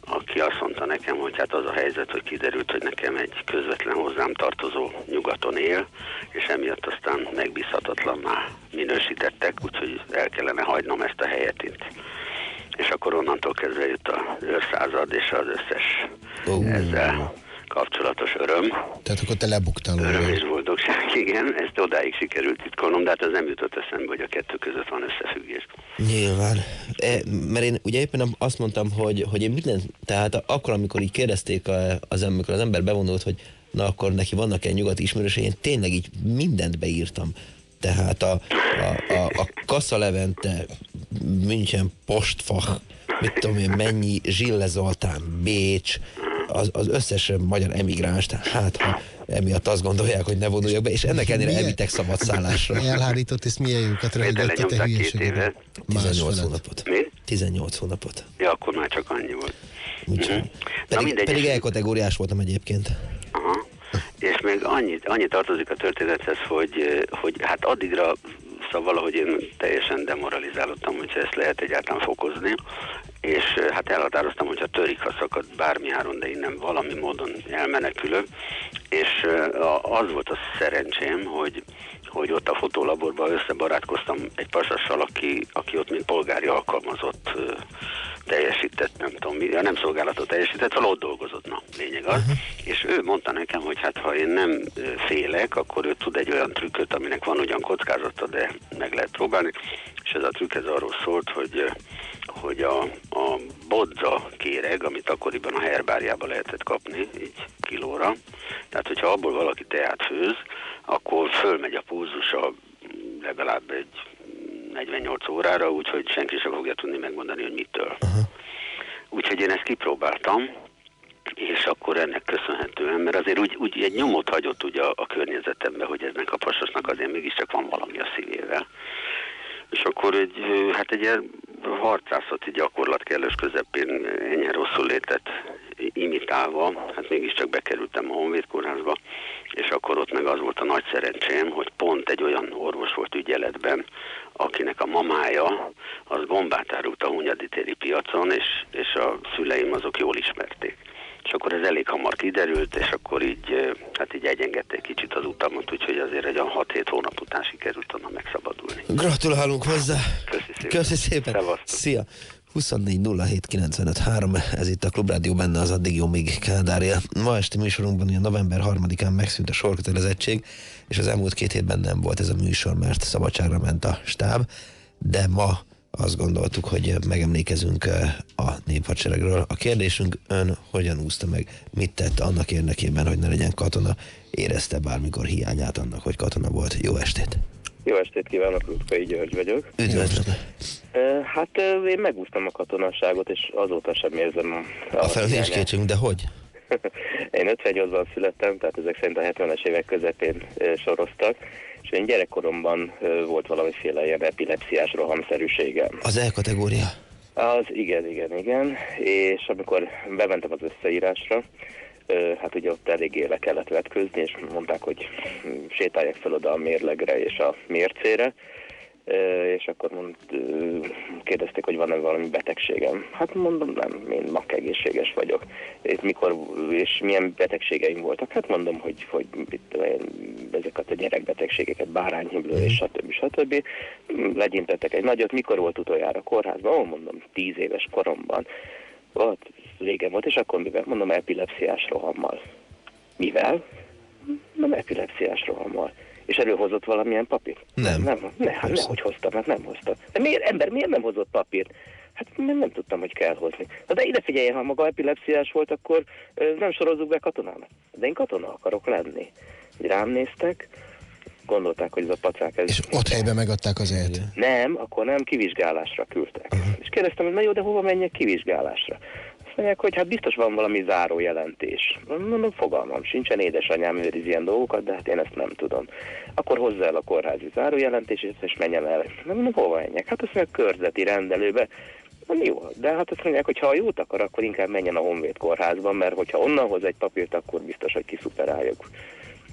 aki azt mondta nekem, hogy hát az a helyzet, hogy kiderült, hogy nekem egy közvetlen hozzám tartozó nyugaton él, és emiatt aztán megbízhatatlanná minősítettek, úgyhogy el kellene hagynom ezt a helyet itt. És akkor onnantól kezdve jött a őrszázad és az összes Ó. ezzel kapcsolatos öröm. Tehát akkor te lebuktál Öröm és boldogság, [laughs] igen. Ezt odáig sikerült titkolnom, de hát ez nem jutott eszembe, hogy a kettő között van összefüggés. Nyilván. E, mert én ugye éppen azt mondtam, hogy, hogy én minden, tehát akkor, amikor így kérdezték a- az, amikor az ember bevonult, hogy na akkor neki vannak-e nyugati ismerősei, én tényleg így mindent beírtam. Tehát a, a, a, a Kassa Levente, München, Postfach, mit tudom én, mennyi, Zsille Zoltán, Bécs, az, az összes magyar emigráns, tehát hát ha emiatt azt gondolják, hogy ne vonuljak be, és ennek ellenére Milyen- elvittek szabadszállásra. [laughs] Elhárított, és milyen jókat röhögött a te évet. 18 hónapot. Mi? 18 hónapot. Ja, akkor már csak annyi volt. Uh-huh. Na Pedig, mindegy, pedig elkategóriás voltam egyébként. Aha. És még annyit, annyit tartozik a történethez, hogy, hogy hát addigra szóval valahogy én teljesen demoralizálódtam, hogyha ezt lehet egyáltalán fokozni, és hát elhatároztam, hogyha törik, ha szakad bármi áron, de innen valami módon elmenekülök, és az volt a szerencsém, hogy hogy ott a fotólaborban összebarátkoztam egy pasassal, aki, aki ott mint polgári alkalmazott teljesített, nem tudom mi, nem szolgálatot teljesített, valahogy ott dolgozott, na, lényeg az. És ő mondta nekem, hogy hát ha én nem félek, akkor ő tud egy olyan trükköt, aminek van ugyan kockázata, de meg lehet próbálni. És ez a trükk ez arról szólt, hogy hogy a, a bodza kéreg, amit akkoriban a herbáriában lehetett kapni, így kilóra, tehát hogyha abból valaki teát főz, akkor fölmegy a pulzusa legalább egy 48 órára, úgyhogy senki sem fogja tudni megmondani, hogy mitől. Úgyhogy én ezt kipróbáltam, és akkor ennek köszönhetően, mert azért úgy, úgy egy nyomot hagyott ugye a, a környezetembe, hogy eznek a pasasnak azért mégiscsak van valami a szívével. És akkor egy, hát egy ilyen harcászati gyakorlat kellős közepén ennyi rosszul létet imitálva, hát mégiscsak bekerültem a Honvéd kórházba, és akkor ott meg az volt a nagy szerencsém, hogy pont egy olyan orvos volt ügyeletben, akinek a mamája az gombát árult a Hunyadi téri piacon, és, és a szüleim azok jól ismerték. És akkor ez elég hamar kiderült, és akkor így, hát így egyengedte egy kicsit az utamat, úgyhogy azért egy olyan 6-7 hónap után sikerült onnan megszabadulni. Gratulálunk hozzá! Köszi szépen! Köszi szépen! Szia! 24 07 95 3, ez itt a Klubrádió benne az addig jó még Kádár él. Ma este műsorunkban ugye november 3-án megszűnt a sorkötelezettség, és az elmúlt két hétben nem volt ez a műsor, mert szabadságra ment a stáb, de ma azt gondoltuk, hogy megemlékezünk eh, a néphadseregről. A kérdésünk ön hogyan úszta meg, mit tett annak érdekében, hogy ne legyen katona, érezte bármikor hiányát annak, hogy katona volt. Jó estét! Jó estét kívánok, Rutkai György vagyok. Üdvözlöm! Ö, Hát ö, én megúsztam a katonasságot, és azóta sem érzem a... A kétségünk, de hogy? [laughs] Én 58-ban születtem, tehát ezek szerint a 70-es évek közepén soroztak, és én gyerekkoromban volt valamiféle ilyen epilepsziás rohamszerűségem. Az E kategória. Az igen, igen, igen, és amikor bementem az összeírásra, hát ugye ott eléggé le kellett vetkőzni, és mondták, hogy sétálják fel oda a mérlegre és a mércére, és akkor mond, kérdezték, hogy van-e valami betegségem. Hát mondom, nem, én makkegészséges vagyok. Itt mikor és milyen betegségeim voltak? Hát mondom, hogy, hogy én, ezeket a gyerekbetegségeket, bárányhimlő és stb. stb. Legyintettek egy nagyot, mikor volt utoljára kórházban? Ó, mondom, tíz éves koromban. Ott régen volt, és akkor mivel? Mondom, epilepsziás rohammal. Mivel? Nem epilepsziás rohammal. És előhozott valamilyen papírt? Nem. Nem, ne, hát nehogy hoztam, hát nem hoztam. De miért, ember, miért nem hozott papírt? Hát nem, nem tudtam, hogy kell hozni. Na de ide figyeljen, ha maga epilepsziás volt, akkor nem sorozzuk be katonának. De én katona akarok lenni. Így Rám néztek, gondolták, hogy ez a pacák ez... És ott helyben megadták az ehet. Nem, akkor nem, kivizsgálásra küldtek. És kérdeztem, hogy na jó, de hova menjek kivizsgálásra? Azt mondják, hogy hát biztos van valami záró jelentés. Mondom, fogalmam sincsen, édesanyám őriz ilyen dolgokat, de hát én ezt nem tudom. Akkor hozzá el a kórházi zárójelentését, és menjen el. Nem mondom, hova menjek? Hát azt mondják, körzeti rendelőbe. Nem jó, de hát azt mondják, hogy ha jót akar, akkor inkább menjen a Honvéd kórházba, mert hogyha onnan hoz egy papírt, akkor biztos, hogy kiszuperáljuk.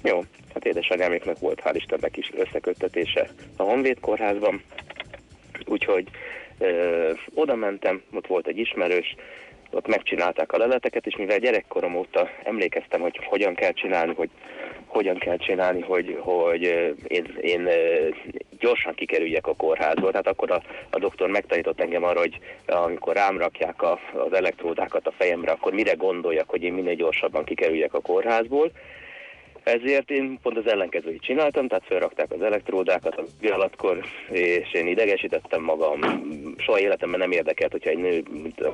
Jó, hát édesanyáméknak volt hál' Istennek is összeköttetése a Honvéd kórházban, úgyhogy ö, oda mentem, ott volt egy ismerős, ott megcsinálták a leleteket, és mivel gyerekkorom óta emlékeztem, hogy hogyan kell csinálni, hogy hogyan kell csinálni, hogy, hogy ö, én, én ö, gyorsan kikerüljek a kórházból. Tehát akkor a, a doktor megtanított engem arra, hogy amikor rám rakják a, az elektródákat a fejemre, akkor mire gondoljak, hogy én minél gyorsabban kikerüljek a kórházból. Ezért én pont az ellenkezőit csináltam, tehát felrakták az elektródákat a vizsgálatkor, és én idegesítettem magam. Soha életemben nem érdekelt, hogyha egy nő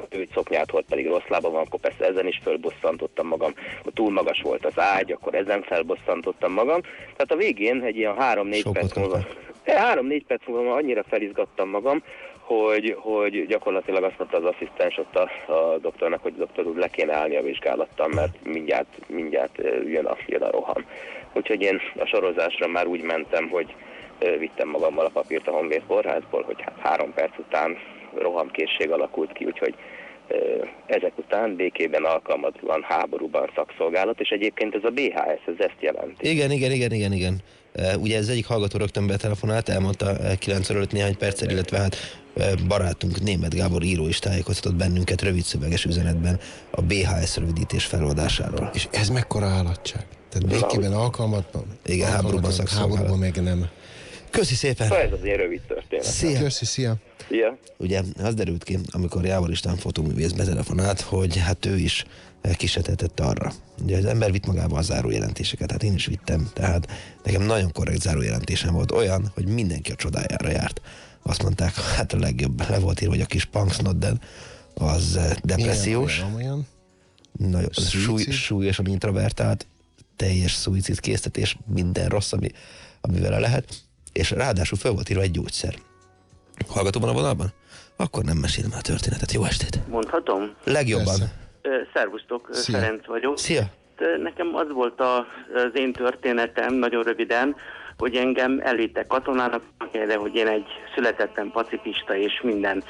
őt szoknyát hord, pedig rossz lába van, akkor persze ezen is fölbosszantottam magam. Ha túl magas volt az ágy, akkor ezen felbosszantottam magam. Tehát a végén egy ilyen három-négy perc múlva, három-négy perc múlva annyira felizgattam magam, hogy, hogy gyakorlatilag azt mondta az asszisztens ott a, a doktornak, hogy doktor úr le kéne állni a vizsgálattal, mert mindjárt, mindjárt jön a, jön a roham. Úgyhogy én a sorozásra már úgy mentem, hogy vittem magammal a papírt a Honvéd kórházból, hogy hát három perc után rohamkészség alakult ki, úgyhogy ezek után békében alkalmatlan háborúban szakszolgálat, és egyébként ez a BHS, ez ezt jelenti. Igen, igen, igen, igen, igen. Ugye ez egyik hallgató rögtön betelefonált, elmondta 9 előtt néhány perccel, illetve hát barátunk Német Gábor író is tájékoztatott bennünket rövid szöveges üzenetben a BHS rövidítés feloldásáról. És ez mekkora állatság? Tehát békében alkalmatban? Igen, háborúban szakszolgálat. Háborúban még nem. Köszi szépen! Ez az ilyen rövid történet. Szia! Köszi, szia! Szia! Ugye az derült ki, amikor Jávor István fotóművész betelefonált, hogy hát ő is kisetetett arra. Ugye az ember vitt magával a zárójelentéseket, hát én is vittem, tehát nekem nagyon korrekt zárójelentésem volt olyan, hogy mindenki a csodájára járt. Azt mondták, hát a legjobb le volt írva, hogy a kis punksnodded az depressziós. Ilyen, olyan, nagyon súly, súlyos, ami introvertált, teljes szuicid késztetés, minden rossz, ami, ami vele lehet, és ráadásul föl volt írva egy gyógyszer. Hallgatóban a vonalban? Akkor nem mesélem a történetet. Jó estét! Mondhatom? Legjobban. Persze. Szervusztok, Szia. Ferenc vagyok. Szia! Nekem az volt a, az én történetem, nagyon röviden, hogy engem elvittek katonának, de hogy én egy születettem pacifista és minden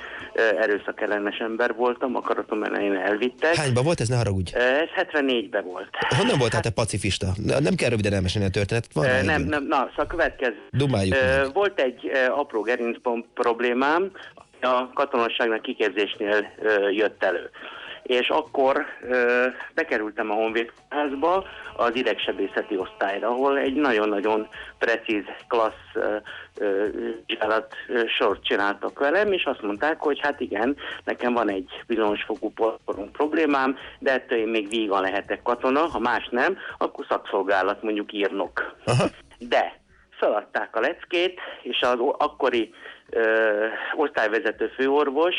erőszak ellenes ember voltam, akaratom ellenén elvittek. Hányban volt ez, ne haragudj? Ez 74-ben volt. Honnan voltál te pacifista? Nem kell röviden elmesélni a történetet. Van nem, nem, na, szóval következő. Dumáljuk Ö, Volt egy apró gerincpomp problémám, a katonasságnak kiképzésnél jött elő. És akkor ö, bekerültem a Honvédházba, az idegsebészeti osztályra, ahol egy nagyon-nagyon precíz, klassz vizsgálat sort csináltak velem, és azt mondták, hogy hát igen, nekem van egy bizonyos fokú porkorom problémám, de ettől én még vígan lehetek katona, ha más nem, akkor szakszolgálat, mondjuk írnok. De feladták a leckét, és az akkori ö, osztályvezető főorvos,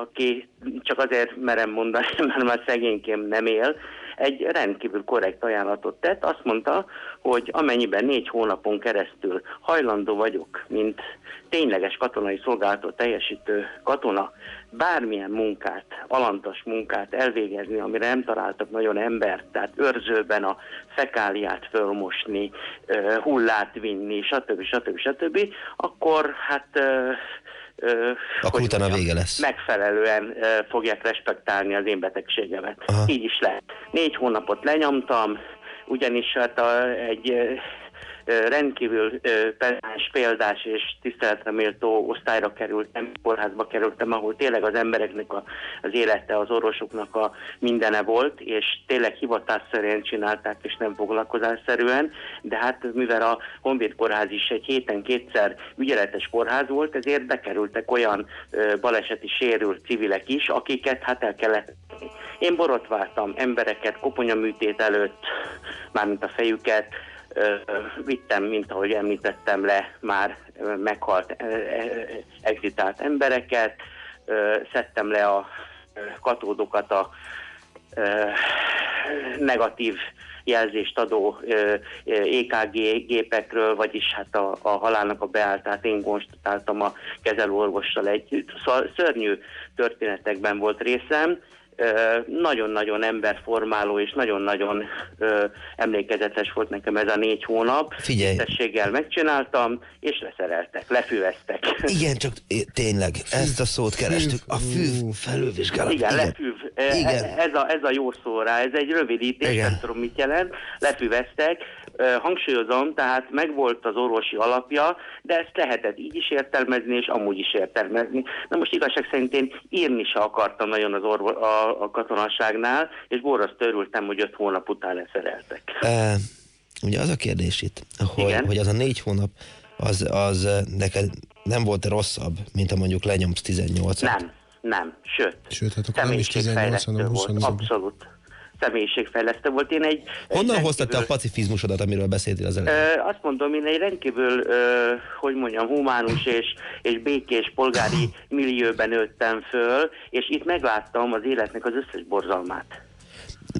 aki csak azért merem mondani, [laughs] mert már szegényként nem él, egy rendkívül korrekt ajánlatot tett. Azt mondta, hogy amennyiben négy hónapon keresztül hajlandó vagyok, mint tényleges katonai szolgálatot teljesítő katona, bármilyen munkát, alantas munkát elvégezni, amire nem találtak nagyon embert, tehát őrzőben a fekáliát fölmosni, hullát vinni, stb. stb. stb., akkor hát Akkor utána mondjam, vége lesz. megfelelően fogják respektálni az én betegségemet. Aha. Így is lett. Négy hónapot lenyomtam, ugyanis hát a, egy rendkívül pedáns, példás és tiszteletre méltó osztályra kerültem, kórházba kerültem, ahol tényleg az embereknek a, az élete, az orvosoknak a mindene volt, és tényleg hivatásszerűen csinálták, és nem foglalkozásszerűen, de hát mivel a Honvéd Kórház is egy héten kétszer ügyeletes kórház volt, ezért bekerültek olyan ö, baleseti sérült civilek is, akiket hát el kellett. Én borotváltam embereket koponyaműtét előtt, mármint a fejüket, vittem, mint ahogy említettem le, már meghalt, exitált embereket, szedtem le a katódokat a negatív jelzést adó EKG gépekről, vagyis hát a, a halálnak a beálltát én konstatáltam a kezelőorvossal együtt. Szóval szörnyű történetekben volt részem, nagyon-nagyon emberformáló és nagyon-nagyon ö, emlékezetes volt nekem ez a négy hónap. Figyelj. Tisztességgel megcsináltam, és leszereltek, lefüveztek. Igen, csak tényleg, ezt a szót kerestük. A fű felülvizsgálat. Igen, lefűv. E- Igen. e- Ez, a, ez a jó szó rá, ez egy rövidítés, Igen. nem tudom mit jelent, lefüveztek. Ö, Hangsúlyozom, tehát megvolt az orvosi alapja, de ezt lehetett így is értelmezni, és amúgy is értelmezni. Na most igazság szerint én írni se akartam nagyon az orvo- a, a katonasságnál, és borraszt örültem, hogy öt hónap után leszereltek. E, ugye az a kérdés itt, hogy, hogy az a négy hónap, az, az eh, neked nem volt rosszabb, mint ha mondjuk lenyomsz 18 Nem, nem, sőt. Sőt, hát akkor nem is 18, hanem 20 volt, abszolút. Személyiségfejlesztő volt. Én egy, Honnan egy hoztad te a pacifizmusodat, amiről beszéltél az elején? Azt mondom, én egy rendkívül, ö, hogy mondjam, humánus és, és békés polgári millióben nőttem föl, és itt megláttam az életnek az összes borzalmát.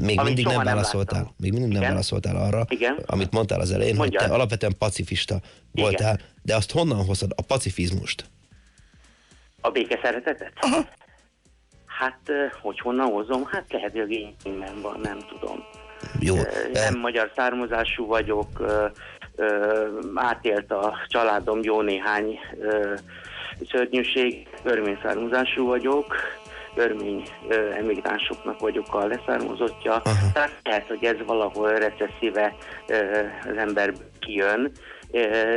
Még mindig nem soha nem válaszoltál. Még mindig nem Igen? válaszoltál arra, Igen? amit mondtál az elején, Mondjad. hogy te alapvetően pacifista voltál, de azt honnan hoztad a pacifizmust? A békeszeretetet? Aha. Hát, hogy honnan hozom? Hát lehet, hogy a gényemben van, nem tudom. Jó. Nem magyar származású vagyok, átélt a családom jó néhány szörnyűség, örmény származású vagyok, örmény emigránsoknak vagyok a leszármazottja. Tehát lehet, hogy ez valahol recesszíve az ember kijön,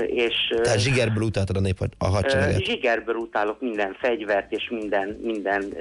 és... Tehát zsigerből utáltad a nép a hadsereget. Zsigerből utálok minden fegyvert és minden, minden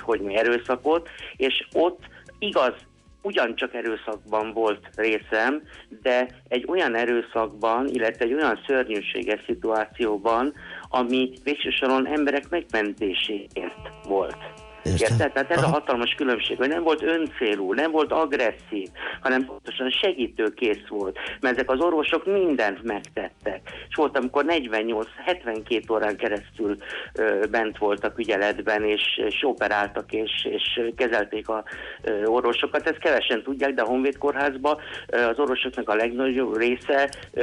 hogy mi erőszakot, és ott igaz, ugyancsak erőszakban volt részem, de egy olyan erőszakban, illetve egy olyan szörnyűséges szituációban, ami végső soron emberek megmentéséért volt. Érted? Tehát ez a hatalmas különbség, hogy nem volt öncélú, nem volt agresszív, hanem pontosan segítőkész volt, mert ezek az orvosok mindent megtettek. És volt, amikor 48-72 órán keresztül ö, bent voltak ügyeletben, és, és operáltak, és, és kezelték a ö, orvosokat. Ezt kevesen tudják, de a Honvéd Kórházban ö, az orvosoknak a legnagyobb része ö,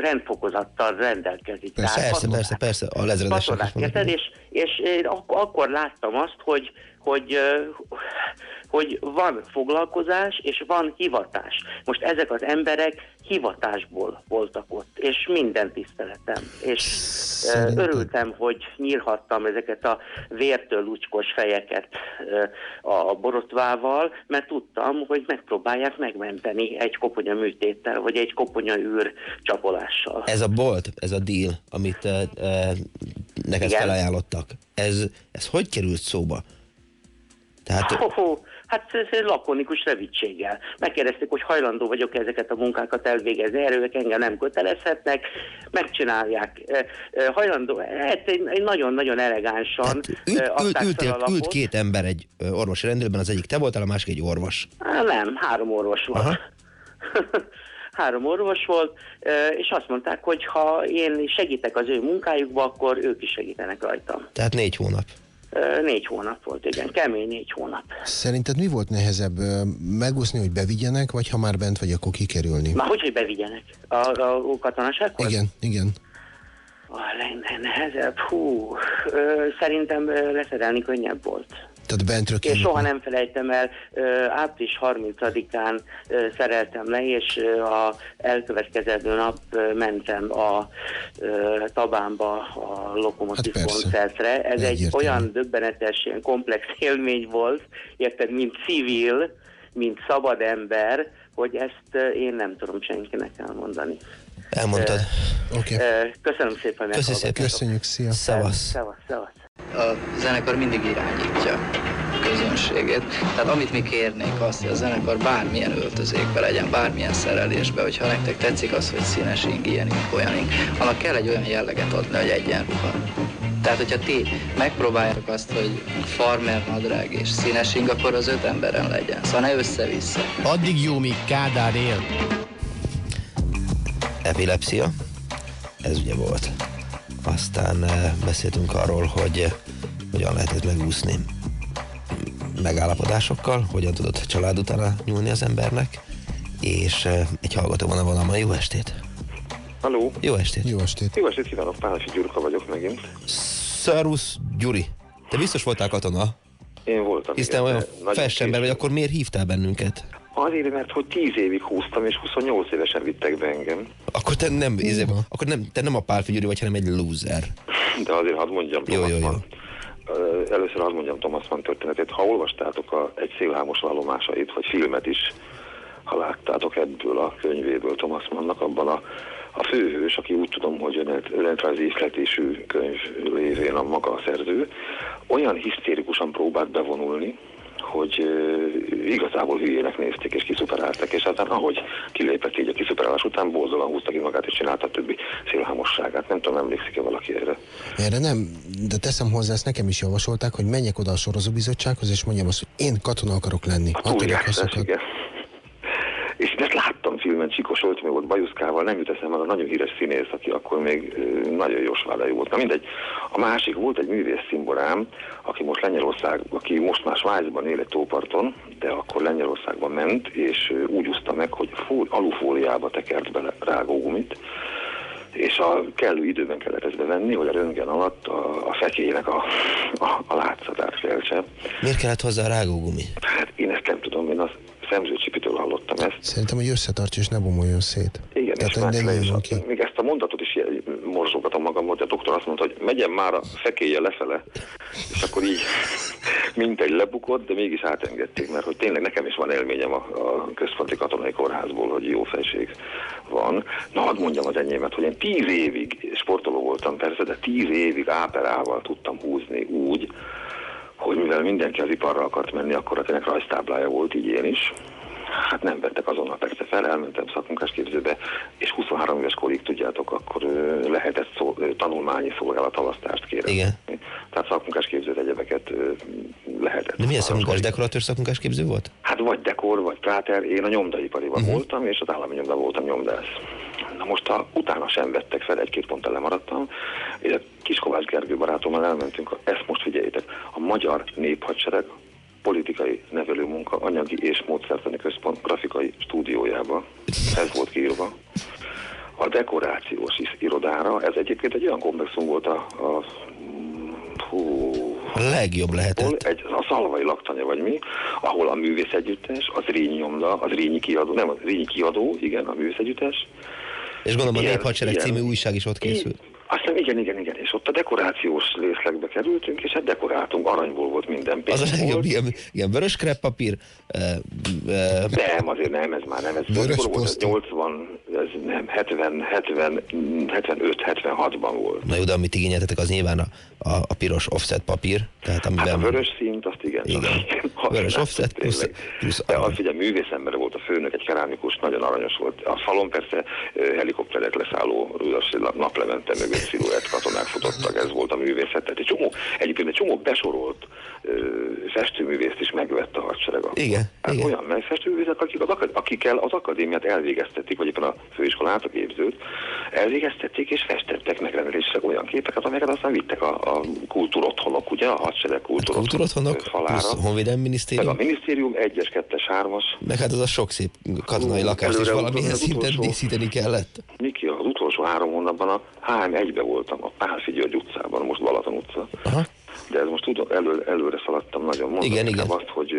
rendfokozattal rendelkezik. Persze, Tehát persze, persze, persze, a vannak. érted? És, és én ak- akkor láttam azt, hogy, hogy, hogy van foglalkozás és van hivatás. Most ezek az emberek hivatásból voltak ott, és minden tiszteletem. És ö, örültem, hogy nyírhattam ezeket a vértől lucskos fejeket a borotvával, mert tudtam, hogy megpróbálják megmenteni egy koponya műtéttel, vagy egy koponya űr csapolással. Ez a bolt, ez a deal, amit e, e, neked Igen. felajánlottak, ez, ez hogy került szóba? Tehát Ho, ho, hát ez egy lakonikus rövidséggel. Megkérdezték, hogy hajlandó vagyok ezeket a munkákat elvégezni, erők engem nem kötelezhetnek, megcsinálják. E, e, Hajlandó, hát egy, nagyon-nagyon elegánsan e, ült, a lapot. ült két ember egy orvosi rendőrben, az egyik te voltál, a másik egy orvos. Nem, három orvos volt. Aha. [laughs] három orvos volt, és azt mondták, hogy ha én segítek az ő munkájukba, akkor ők is segítenek rajtam. Tehát négy hónap. Négy hónap volt, igen, kemény négy hónap. Szerinted mi volt nehezebb? Megúszni, hogy bevigyenek, vagy ha már bent vagy, akkor kikerülni? Már hogy, hogy bevigyenek a, a, a katonasághoz? Igen, igen. A legnehezebb, hú, ö, szerintem ö, leszerelni könnyebb volt. Tehát bentről Én soha nem felejtem el, április 30-án ö, szereltem le, és a elkövetkező nap mentem a Tabánba a Lokomotív Hát persze. koncertre. Ez egy Egyértelmű. olyan döbbenetes, ilyen komplex [laughs] élmény volt, érted, mint civil, mint szabad ember, hogy ezt én nem tudom senkinek elmondani. Elmondtad. Oké. Ö, Köszönöm szépen, hogy. Köszönjük, szia. Szevasz. Szevasz, szevasz. A zenekar mindig irányítja közönségét. Tehát amit mi kérnénk azt, hogy a zenekar bármilyen öltözékbe legyen, bármilyen szerelésbe, hogyha nektek tetszik az, hogy színes ing, ilyen ing, olyan ing, annak kell egy olyan jelleget adni, hogy egyenruha. Tehát, hogyha ti megpróbáljátok azt, hogy farmer nadrág és színes ing, akkor az öt emberen legyen. Szóval ne össze-vissza. Addig jó, míg Kádár él. Epilepsia, ez ugye volt. Aztán eh, beszéltünk arról, hogy eh, hogyan lehetett megúszni megállapodásokkal, hogyan tudott család utána nyúlni az embernek, és eh, egy hallgató van a vonalban. Jó estét! Haló! Jó estét! Jó estét! Jó estét kívánok, Pálasi Gyurka vagyok megint. Szervusz, Gyuri! Te biztos voltál katona? Én voltam. Hiszen igen, olyan festember vagy, akkor miért hívtál bennünket? Azért, mert hogy 10 évig húztam, és 28 évesen vittek be engem. Akkor te nem, izé, akkor nem, te nem a Pálfi Gyuri vagy, hanem egy loser. De azért hadd mondjam, Jó, jó, jó. Először hadd mondjam Thomas Mann történetét. Ha olvastátok a, egy szélhámos vallomásait, vagy filmet is, ha láttátok ebből a könyvéből Thomas Mannnak, abban a, a főhős, aki úgy tudom, hogy önéletrajzi ihletésű könyv lévén a maga a szerző, olyan hisztérikusan próbált bevonulni, hogy ö, igazából hülyének nézték és kiszuperáltak, és aztán ahogy kilépett így a kiszuperálás után, bózolan húzta ki magát és csinálta a többi szélhámosságát. Nem tudom, emlékszik-e valaki erre. Erre nem, de teszem hozzá, ezt nekem is javasolták, hogy menjek oda a sorozóbizottsághoz, és mondjam azt, hogy én katona akarok lenni. Tudjak Túljártás, igen. És én ezt láttam filmen, Csikos Olcsmé volt bajuszkával, nem jut eszembe, a nagyon híres színész, aki akkor még nagyon jó svállai volt. Na mindegy. A másik volt egy művész szimborám, aki most Lengyelország, aki most már Svájcban él egy tóparton, de akkor Lengyelországban ment, és úgy úszta meg, hogy fól, alufóliába tekert bele rágógumit, és a kellő időben kellett ezt bevenni, hogy a röntgen alatt a, a fekélynek a, a, a látszatát felcse. Miért kellett hozzá a rágógumi? Hát én ezt nem tudom, én szemzőcsipitől hallottam ezt. Szerintem, hogy összetartja és ne bomoljon szét. Igen, Tehát és már is ki. Még ezt a mondatot is ilyen morzsogatom magam, hogy a doktor azt mondta, hogy megyen már a fekélye lefele, és akkor így [laughs] mint egy lebukott, de mégis átengedték, mert hogy tényleg nekem is van élményem a, a központi katonai kórházból, hogy jó felség van. Na, hadd mondjam az enyémet, hogy én tíz évig sportoló voltam persze, de tíz évig áperával tudtam húzni úgy, hogy mivel mindenki az iparra akart menni, akkor akinek rajztáblája volt, így én is, hát nem vettek azonnal persze fel, elmentem szakmunkásképzőbe, és 23 éves korig, tudjátok, akkor lehetett szó, tanulmányi szolgálatavasztást kérni. Igen. Tehát szakmunkásképzőt egyebeket lehetett. De milyen szakmunkás, dekoratőr szakmunkás képző volt? Hát vagy dekor, vagy práter, én a nyomdaipariban uh-huh. voltam, és az állami nyomda voltam nyomdász. Na most, ha utána sem vettek fel, egy-két ponttal lemaradtam, és a Kiskovács Gergő barátommal elmentünk, ezt most figyeljétek, Magyar Néphadsereg politikai nevelőmunka, anyagi és módszertani központ grafikai stúdiójába. Ez volt kiírva. A dekorációs irodára, ez egyébként egy olyan komplexum volt a, a hú, legjobb lehetett. egy, a szalvai laktanya vagy mi, ahol a művész együttes, az Rényi nyomda, az Rényi kiadó, nem, az Rényi kiadó, igen, a művész együttes. És gondolom a Néphadsereg című újság is ott készült. Aztán igen, igen, igen, és ott a dekorációs részlegbe kerültünk, és hát dekoráltunk, aranyból volt minden pénz. Az a legjobb, ilyen, ilyen vörös kreppapír. Uh, uh, Nem, azért nem, ez már nem, ez Vörös volt, ez poszton. 80, ez nem, 70, 70, 75, 76-ban volt. Na jó, de amit igényeltetek, az nyilván a, a, a piros offset papír. Tehát amiben... Hát a vörös szint, azt igen. Igen. Vörös offset plusz, plusz De az ugye művészember volt a főnök, egy kerámikus, nagyon aranyos volt. A falon persze helikopterek leszálló naplemente mögött sziluett katonák futottak, ez volt a művészet. Tehát egy csomó, egyébként egy csomó besorolt festőművészt is megvett a hadsereg. Igen, hát igen. olyan festőművészek, akik az, akikkel az akadémiát elvégeztették, vagy éppen a főiskolát, a képzőt, elvégeztették és festettek megrendelésre olyan képeket, amelyeket aztán vittek a, a kultúrotthonok, ugye, a hadsereg kultúrotthonok Kultúrotthonok, falára. Plusz Honvédelmi Meg Minisztérium, a minisztérium 1-es, 2-es, 3-as. meg hát az a sok szép katonai Ú, lakást is valamilyen az szinten utolsó- díszíteni kellett. Miki, az utolsó három hónapban a HM1-be voltam, a Pálfi György utcában, most Balaton utca. Aha. De ez most tudom, elő, előre szaladtam nagyon. Mondom Igen, igen. azt, hogy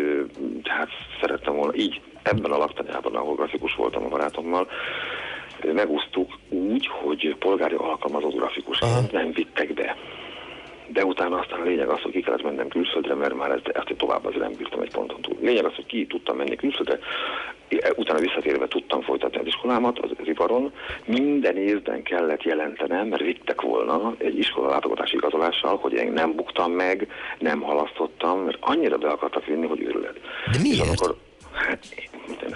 hát szerettem volna így, ebben a laktanyában, ahol grafikus voltam a barátommal, megúsztuk úgy, hogy polgári alkalmazott grafikus nem vittek be. De utána aztán a lényeg az, hogy ki kellett mennem külföldre, mert már ezt, ezt tovább azért nem bírtam egy ponton túl. Lényeg az, hogy ki tudtam menni külföldre, É, utána visszatérve tudtam folytatni az iskolámat az, az iparon. Minden évben kellett jelentenem, mert vittek volna egy iskola látogatási igazolással, hogy én nem buktam meg, nem halasztottam, mert annyira be akartak vinni, hogy őrület. De miért? És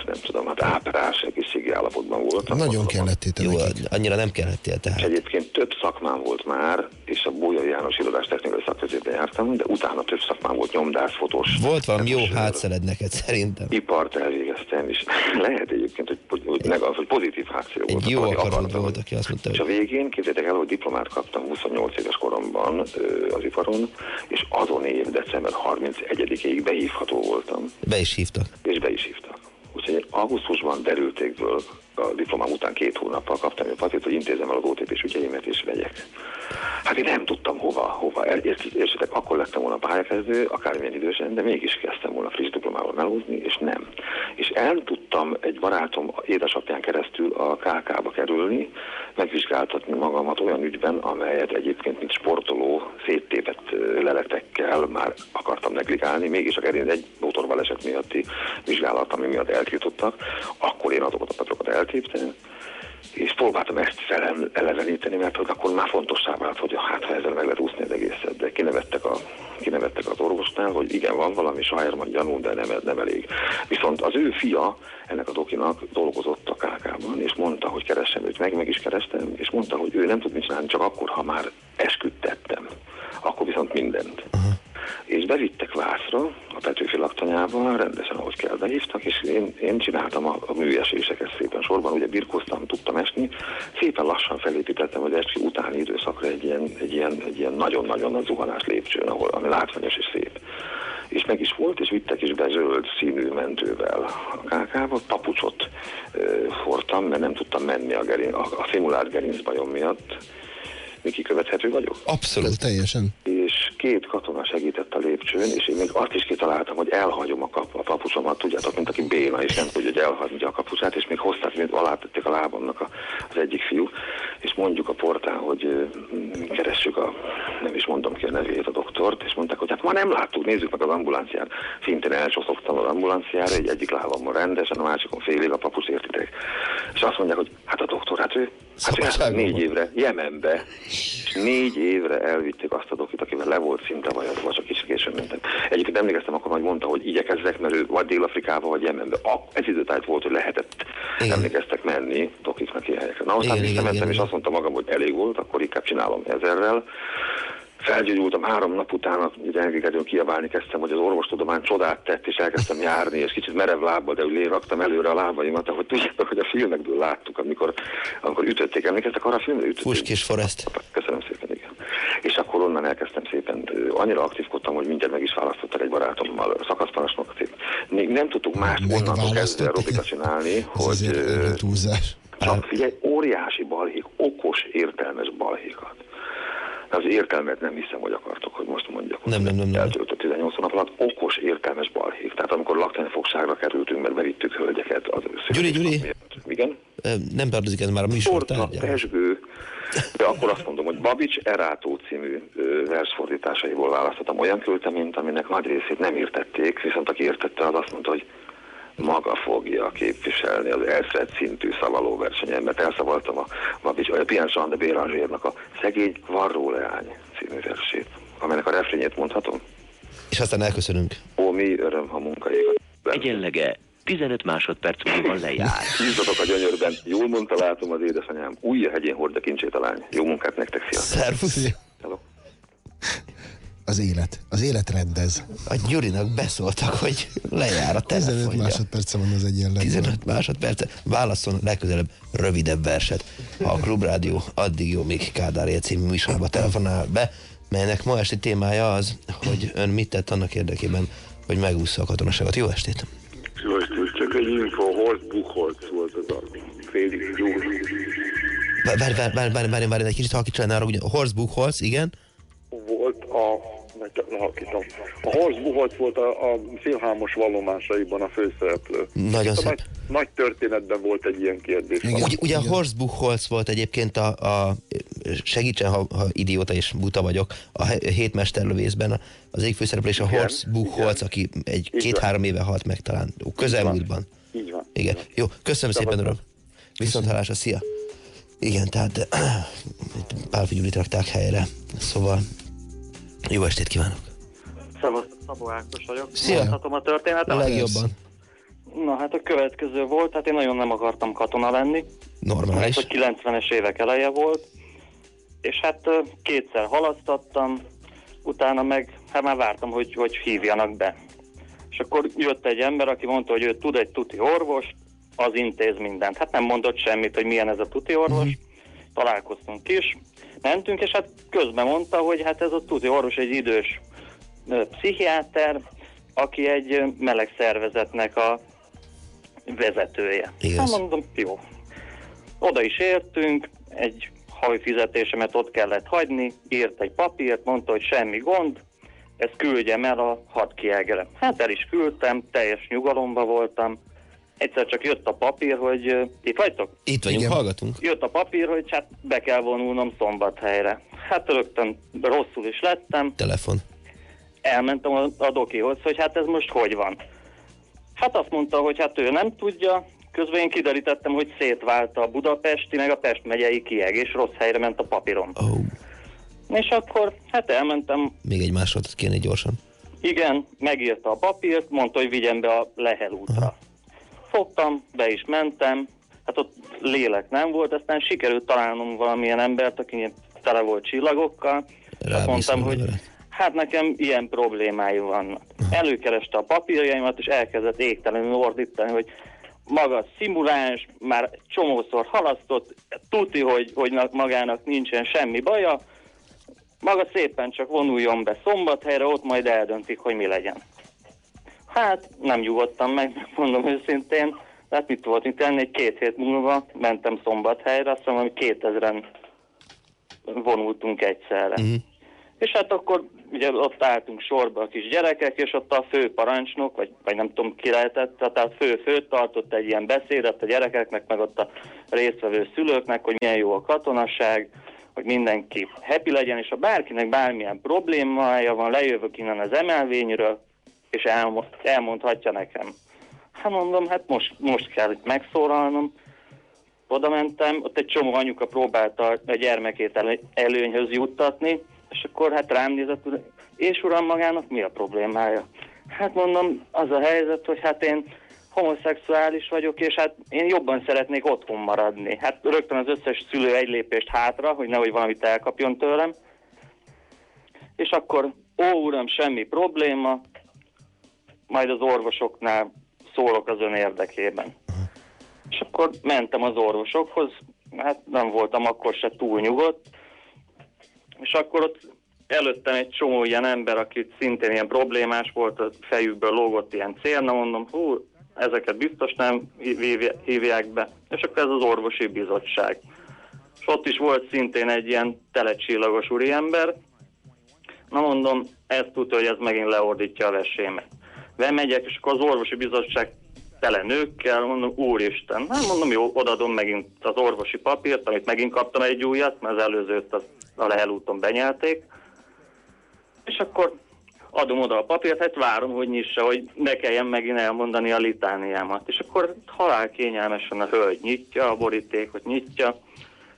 nem tudom, hát áprás egészségi állapotban voltam. Nagyon kellett itt Jó, annyira nem kellettél És tehát. egyébként több szakmám volt már, és a Bójai János irodás technikai szakközépen jártam, de utána több szakmám volt nyomdász, fotós. Volt valami jó hátszeled neked szerintem. Ipart elvégeztem, és [laughs] lehet egyébként, hogy, hogy, meg az, hogy pozitív hátszél volt. Egy jó akarta, volt, aki azt mondta, És hogy a végén képzeljétek el, hogy diplomát kaptam 28 éves koromban az iparon, és azon év december 31-ig behívható voltam, be is hívtak. és be is hívtak. Úgyhogy augusztusban derülték föl, a diplomám után két hónappal kaptam egy papírt, hogy intézem el az OTP-s ügyeimet és vegyek. Hát én nem tudtam hova, hova. El- ért- Értsétek, akkor lettem volna pályakezdő, akármilyen idősen, de mégis kezdtem volna friss diplomával melózni, és nem. És el tudtam egy barátom édesapján keresztül a KK-ba kerülni, megvizsgáltatni magamat olyan ügyben, amelyet egyébként, mint sportoló, széttépett leletekkel már akartam negligálni, mégis a egy motorbaleset miatti vizsgálat, ami miatt eltiltottak, akkor én azokat a patrokat eltéptem, és próbáltam ezt eleveníteni, mert hogy akkor már fontossá vált, hogy hát ha ezzel meg lehet úszni az egészet, de kinevettek, a, kinevettek az orvosnál, hogy igen, van valami Sajerman gyanú, de nem, nem elég. Viszont az ő fia ennek a dokinak dolgozott a KK-ban, és mondta, hogy keressem őt meg, meg is kerestem, és mondta, hogy ő nem tud mit csinálni, csak akkor, ha már esküdtettem. Akkor viszont mindent. És bevittek Vászra, a Petőfi laktanyába, rendesen ahogy kell behívtak, és én, én csináltam a, a műeséseket szépen sorban, ugye birkoztam, tudtam esni, szépen lassan felépítettem az esti utáni időszakra egy ilyen, egy ilyen, egy ilyen nagyon-nagyon nagy zuhanás lépcsőn, ahol, ami látványos és szép. És meg is volt, és vittek is be zöld színű mentővel a kákába, papucsot ö, fortam, mert nem tudtam menni a, gerin, a, a szimulált gerincbajom miatt. Mi kikövethető vagyok? Abszolút. Teljesen. Két katona segített a lépcsőn, és én még azt is kitaláltam, hogy elhagyom a, kap, a papucsomat, tudjátok, mint aki béna, és nem tudja, hogy elhagyja a kapucsát, és még hozták, mint alátették a lábamnak a, az egyik fiú, és mondjuk a portán, hogy mm, keressük a, nem is mondom ki a nevét, a doktort, és mondták, hogy hát ma nem láttuk, nézzük meg az ambulanciát. Szintén elcsoszogtam az ambulanciára, egy egyik lábamon rendesen, a másikon félig a papucs értitek. És azt mondják, hogy hát a doktor, hát ő, hát ő négy évre Jemenbe, és négy évre elvitték azt a dokit, akivel le volt szinte vajadva, csak kicsit későn mentem. Egyébként emlékeztem, akkor majd mondta, hogy igyekezzek, mert ő vagy Dél-Afrikába, vagy Jemenbe. Ez időtájt volt, hogy lehetett, igen. emlékeztek menni dokiknak ilyen helyekre. Na, aztán Igen, igen, visszamentem, igen, és igen. azt mondta magam, hogy elég volt, akkor inkább csinálom ezerrel. Felgyógyultam három nap után, elkezdtem kiabálni kezdtem, hogy az orvostudomány csodát tett, és elkezdtem járni, és kicsit merev lábbal, de úgy léraktam előre a lábaimat, ahogy tudjátok, hogy a filmekből láttuk, amikor, amikor ütötték, emlékeztek arra a filmre? Ütötték. Fuskis Forest. Köszönöm szépen, igen. És akkor onnan elkezdtem szépen, ö, annyira aktívkodtam, hogy mindjárt meg is választottak egy barátommal, szakaszparancsnok. Még nem tudtuk más onnantól kezdve [laughs] aerobika csinálni, hogy túlzás. csak figyelj, óriási balhék, okos, értelmes balhékat. Az értelmet nem hiszem, hogy akartok, hogy most mondjak. Nem, nem, nem, nem. Eltöltött 18 nap alatt okos, értelmes balhék. Tehát amikor laktanyafogságra kerültünk, mert bevittük hölgyeket, az Gyuri, Gyuri, Igen? ö, nem tartozik ez már a műsor tárgya. pesgő, de akkor azt mondom, hogy Babics Erátó versfordításaiból választottam olyan költeményt, aminek nagy részét nem értették, viszont aki értette, az azt mondta, hogy maga fogja képviselni az elszed szintű szavaló versenyen, mert elszavaltam a a Pierre Jean de Bérangérnak a Szegény varró leány című versét, amelynek a refrényét mondhatom. És aztán elköszönünk. Ó, mi öröm, ha munkaékat. Egyenlege 15 másodperc múlva lejár. [laughs] Bízzatok a gyönyörben. Jól mondta, látom az édesanyám. Új a hegyén hordja kincsét a lány. Jó munkát nektek, sziasztok. Szervusz. Az élet. Az élet rendez. A Gyurinak beszóltak, hogy lejár a 15 telefonja. másodperce van az egyenletben. 15 másodperce. Válaszol legközelebb rövidebb verset. Ha a Klubrádió addig jó, míg Kádár Él című műsorba telefonál be, melynek ma esti témája az, hogy ön mit tett annak érdekében, hogy megúszza a katonaságot. Jó estét! Jó estét, csak egy info, Horst Buchholz volt az a Félix Gyuri. Várj, várj, várj, várj, várj, várj, egy kicsit halkítsál arra, ugye Horst Buchholz, igen. Volt a, meg halkítom, a Horst Buchholz volt a, a szélhámos vallomásaiban a főszereplő. Nagyon szép. Nagy, nagy történetben volt egy ilyen kérdés. Ugye, ugye a Horst Buchholz volt egyébként a, a segítsen, ha, ha idióta és buta vagyok, a hétmesterlövészben az égfőszereplő és a Horst Buchholz, aki egy két-három éve halt meg talán közelmúltban. Így van. Igen. Jó, köszönöm szépen, uram. Viszont hallásra, szia. Igen, tehát itt Pálfi Gyurit rakták helyre. Szóval jó estét kívánok. Szevasztok, Szabó Ákos vagyok. Szia. Mondhatom a történetet? A legjobban. Na hát a következő volt, hát én nagyon nem akartam katona lenni. Normális. Hogy 90-es évek eleje volt. És hát kétszer halasztattam, utána meg hát már vártam, hogy, hogy hívjanak be. És akkor jött egy ember, aki mondta, hogy ő tud egy tuti orvos, az intéz mindent. Hát nem mondott semmit, hogy milyen ez a tuti orvos. Találkoztunk is, mentünk, és hát közben mondta, hogy hát ez a tuti orvos egy idős pszichiáter, aki egy meleg szervezetnek a vezetője. Igaz. Hát mondom, jó. Oda is értünk, egy havi fizetésemet ott kellett hagyni, írt egy papírt, mondta, hogy semmi gond, ezt küldjem el a hat kiegre. Hát el is küldtem, teljes nyugalomba voltam. Egyszer csak jött a papír, hogy itt vagytok? Itt vagyunk, Igen. hallgatunk. Jött a papír, hogy hát be kell vonulnom szombathelyre. Hát rögtön rosszul is lettem, Telefon. elmentem a, a dokihoz, hogy hát ez most hogy van. Hát azt mondta, hogy hát ő nem tudja, közben én kiderítettem, hogy szétvált a budapesti, meg a Pest megyei kieg, és rossz helyre ment a papírom. Oh. És akkor hát elmentem, Még egy másolatot kérni gyorsan. Igen, megírta a papírt, mondta, hogy vigyem be a Lehel útra. Fogtam, be is mentem, hát ott lélek nem volt, aztán sikerült találnom valamilyen embert, aki tele volt csillagokkal. Azt mondtam, hogy hát nekem ilyen problémái vannak. Előkereste a papírjaimat, és elkezdett égtelenül ordítani, hogy maga szimuláns, már csomószor halasztott, tuti, hogy, hogy magának nincsen semmi baja, maga szépen csak vonuljon be szombathelyre, ott majd eldöntik, hogy mi legyen. Hát nem nyugodtam meg, [laughs] mondom őszintén, hát mit volt mit tenni, egy két hét múlva mentem szombathelyre, azt mondom, hogy 2000-en vonultunk egyszerre. Uh-huh. És hát akkor ugye ott álltunk sorba a kis gyerekek, és ott a fő parancsnok, vagy, vagy nem tudom ki lehetett, tehát fő fő tartott egy ilyen beszédet a gyerekeknek, meg ott a résztvevő szülőknek, hogy milyen jó a katonaság, hogy mindenki happy legyen, és ha bárkinek bármilyen problémája van, lejövök innen az emelvényről, és elmond, elmondhatja nekem. Hát mondom, hát most, most kell itt megszólalnom. Oda mentem, ott egy csomó anyuka próbálta a gyermekét előnyhöz juttatni, és akkor hát rám nézett, és uram magának mi a problémája? Hát mondom, az a helyzet, hogy hát én homoszexuális vagyok, és hát én jobban szeretnék otthon maradni. Hát rögtön az összes szülő egy lépést hátra, hogy nehogy valamit elkapjon tőlem. És akkor, ó uram, semmi probléma, majd az orvosoknál szólok az ön érdekében. És akkor mentem az orvosokhoz, hát nem voltam akkor se túl nyugodt, és akkor ott előttem egy csomó ilyen ember, aki szintén ilyen problémás volt, a fejükből lógott ilyen célna, mondom, hú, ezeket biztos nem hívják be. És akkor ez az orvosi bizottság. És ott is volt szintén egy ilyen telecsillagos úriember. Na mondom, ezt tudja, hogy ez megint leordítja a vesémet. Bemegyek, és akkor az orvosi bizottság tele nőkkel, mondom, úristen, hát mondom, jó, odaadom megint az orvosi papírt, amit megint kaptam egy újat, mert az előzőt az a Lehel úton benyelték, és akkor adom oda a papírt, hát várom, hogy nyissa, hogy ne kelljen megint elmondani a litániámat. És akkor halál kényelmesen a hölgy nyitja, a borítékot nyitja,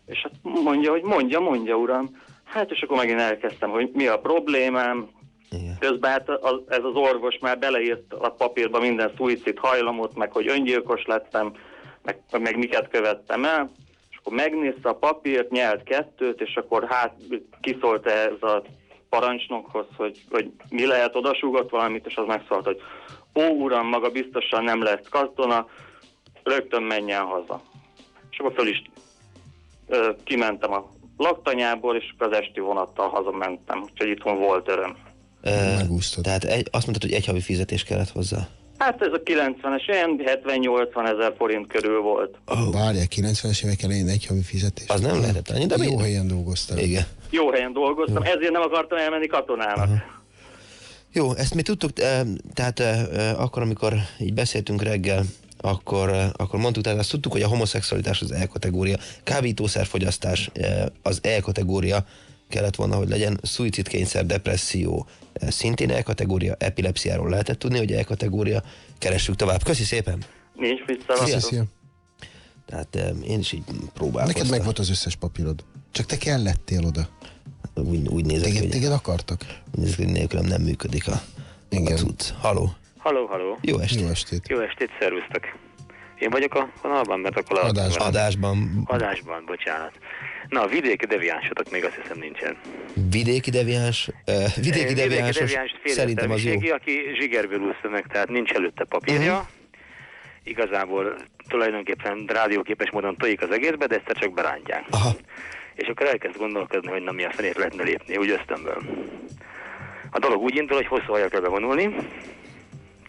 és hát mondja, hogy mondja, mondja, uram. Hát és akkor megint elkezdtem, hogy mi a problémám, igen. Közben hát az, ez az orvos már beleírt a papírba minden szuicid hajlamot, meg hogy öngyilkos lettem, meg, meg miket követtem el, és akkor megnézte a papírt, nyelt kettőt, és akkor hát kiszólt ez a parancsnokhoz, hogy, hogy mi lehet, odasúgott valamit, és az megszólt, hogy ó uram, maga biztosan nem lesz katona, rögtön menjen haza. És akkor föl is ö, kimentem a laktanyából, és az esti vonattal hazamentem, úgyhogy itthon volt öröm. Megúsztad. Tehát egy, azt mondtad, hogy egy havi fizetés kellett hozzá. Hát ez a 90-es, ilyen 70-80 ezer forint körül volt. Oh. Várjál, 90-es évek elején egy havi fizetés. Az nem lehetett annyi, de Jó helyen dolgoztam. Igen. Jó helyen dolgoztam, ezért nem akartam elmenni katonának. Uh-huh. Jó, ezt mi tudtuk, tehát akkor, amikor így beszéltünk reggel, akkor, akkor mondtuk, tehát azt tudtuk, hogy a homoszexualitás az E-kategória, kábítószerfogyasztás az E-kategória, kellett volna, hogy legyen szuicidkényszer, depresszió, szintén E-kategória, epilepsziáról lehetett tudni, hogy E-kategória, keressük tovább. Köszi szépen! Nincs vissza. Szia. Tehát én is így próbálkoztam. Neked meg volt az összes papírod. Csak te kellettél oda. Úgy, úgy nézek, téged, hogy... Téged akartak? Úgy nézek, hogy nélkülem nem működik a, Igen. a cucc. Haló? Haló, haló. Jó estét. Jó estét. Jó estét, szervusztok. Én vagyok a vonalban, mert akkor... Adásban. Adásban. Adásban, bocsánat. Na, a vidéki deviánsotok még azt hiszem nincsen. Vidéki deviáns? Uh, vidéki deviáns, szerintem az jó. aki zsigerből úszta meg, tehát nincs előtte papírja. Uh-huh. Igazából tulajdonképpen rádióképes módon tojik az egészbe, de ezt csak berántják. Aha. És akkor elkezd gondolkodni, hogy na mi a fenét lehetne lépni, úgy ösztönből. A dolog úgy indul, hogy hosszú hajat kell bevonulni,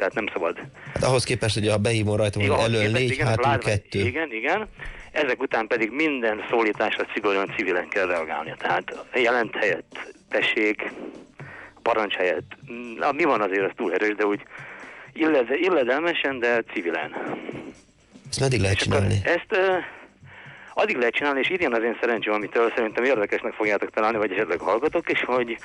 tehát nem szabad. Hát ahhoz képest, hogy a behívó rajta van elől négy, igen, hátul látva, kettő. Igen, igen. Ezek után pedig minden szólításra szigorúan civilen kell reagálnia. Tehát jelent helyett, tessék, parancs helyett. Na, mi van azért, az túl erős, de úgy illed, illedelmesen, de civilen. Ezt meddig lehet csinálni? Ezt uh, addig lehet csinálni, és idén az én szerencsém, amitől szerintem érdekesnek fogjátok találni, vagy esetleg hallgatok, és hogy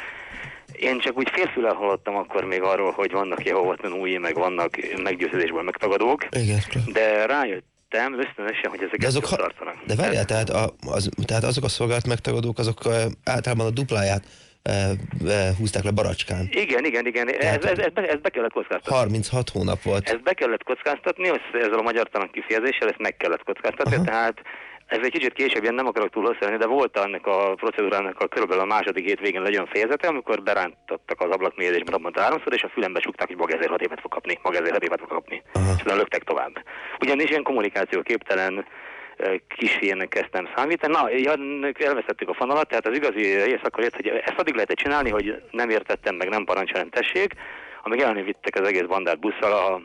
én csak úgy félfülel hallottam akkor még arról, hogy vannak Jehova tanúi, meg vannak meggyőződésből megtagadók, Igen. de rájöttem ösztönösen, hogy ezeket De azok, tartanak. de várjál, tehát, a, az, tehát azok a szolgált megtagadók, azok általában a dupláját e, e, húzták le baracskán. Igen, igen, igen. Ez, ez, ez, be, ez be kellett kockáztatni. 36 hónap volt. Ezt be kellett kockáztatni, ezzel a magyartalan kifejezéssel ezt meg kellett kockáztatni, Aha. tehát ez egy kicsit később, én nem akarok túl hosszú de volt ennek a procedúrának a körülbelül a második hétvégén egy olyan fejezete, amikor berántottak az ablakmérdésben abban háromszor, és a fülembe csukták, hogy maga ezért hat évet fog kapni, maga ezért hat évet fog kapni. És utána löktek tovább. Ugyanis ilyen kommunikáció képtelen kisférnek kezdtem számítani. Na, elvesztettük a fonalat, tehát az igazi rész akkor jött, hogy ezt addig lehetett csinálni, hogy nem értettem, meg nem parancsolom, tessék, amíg elni vittek az egész bandát busszal a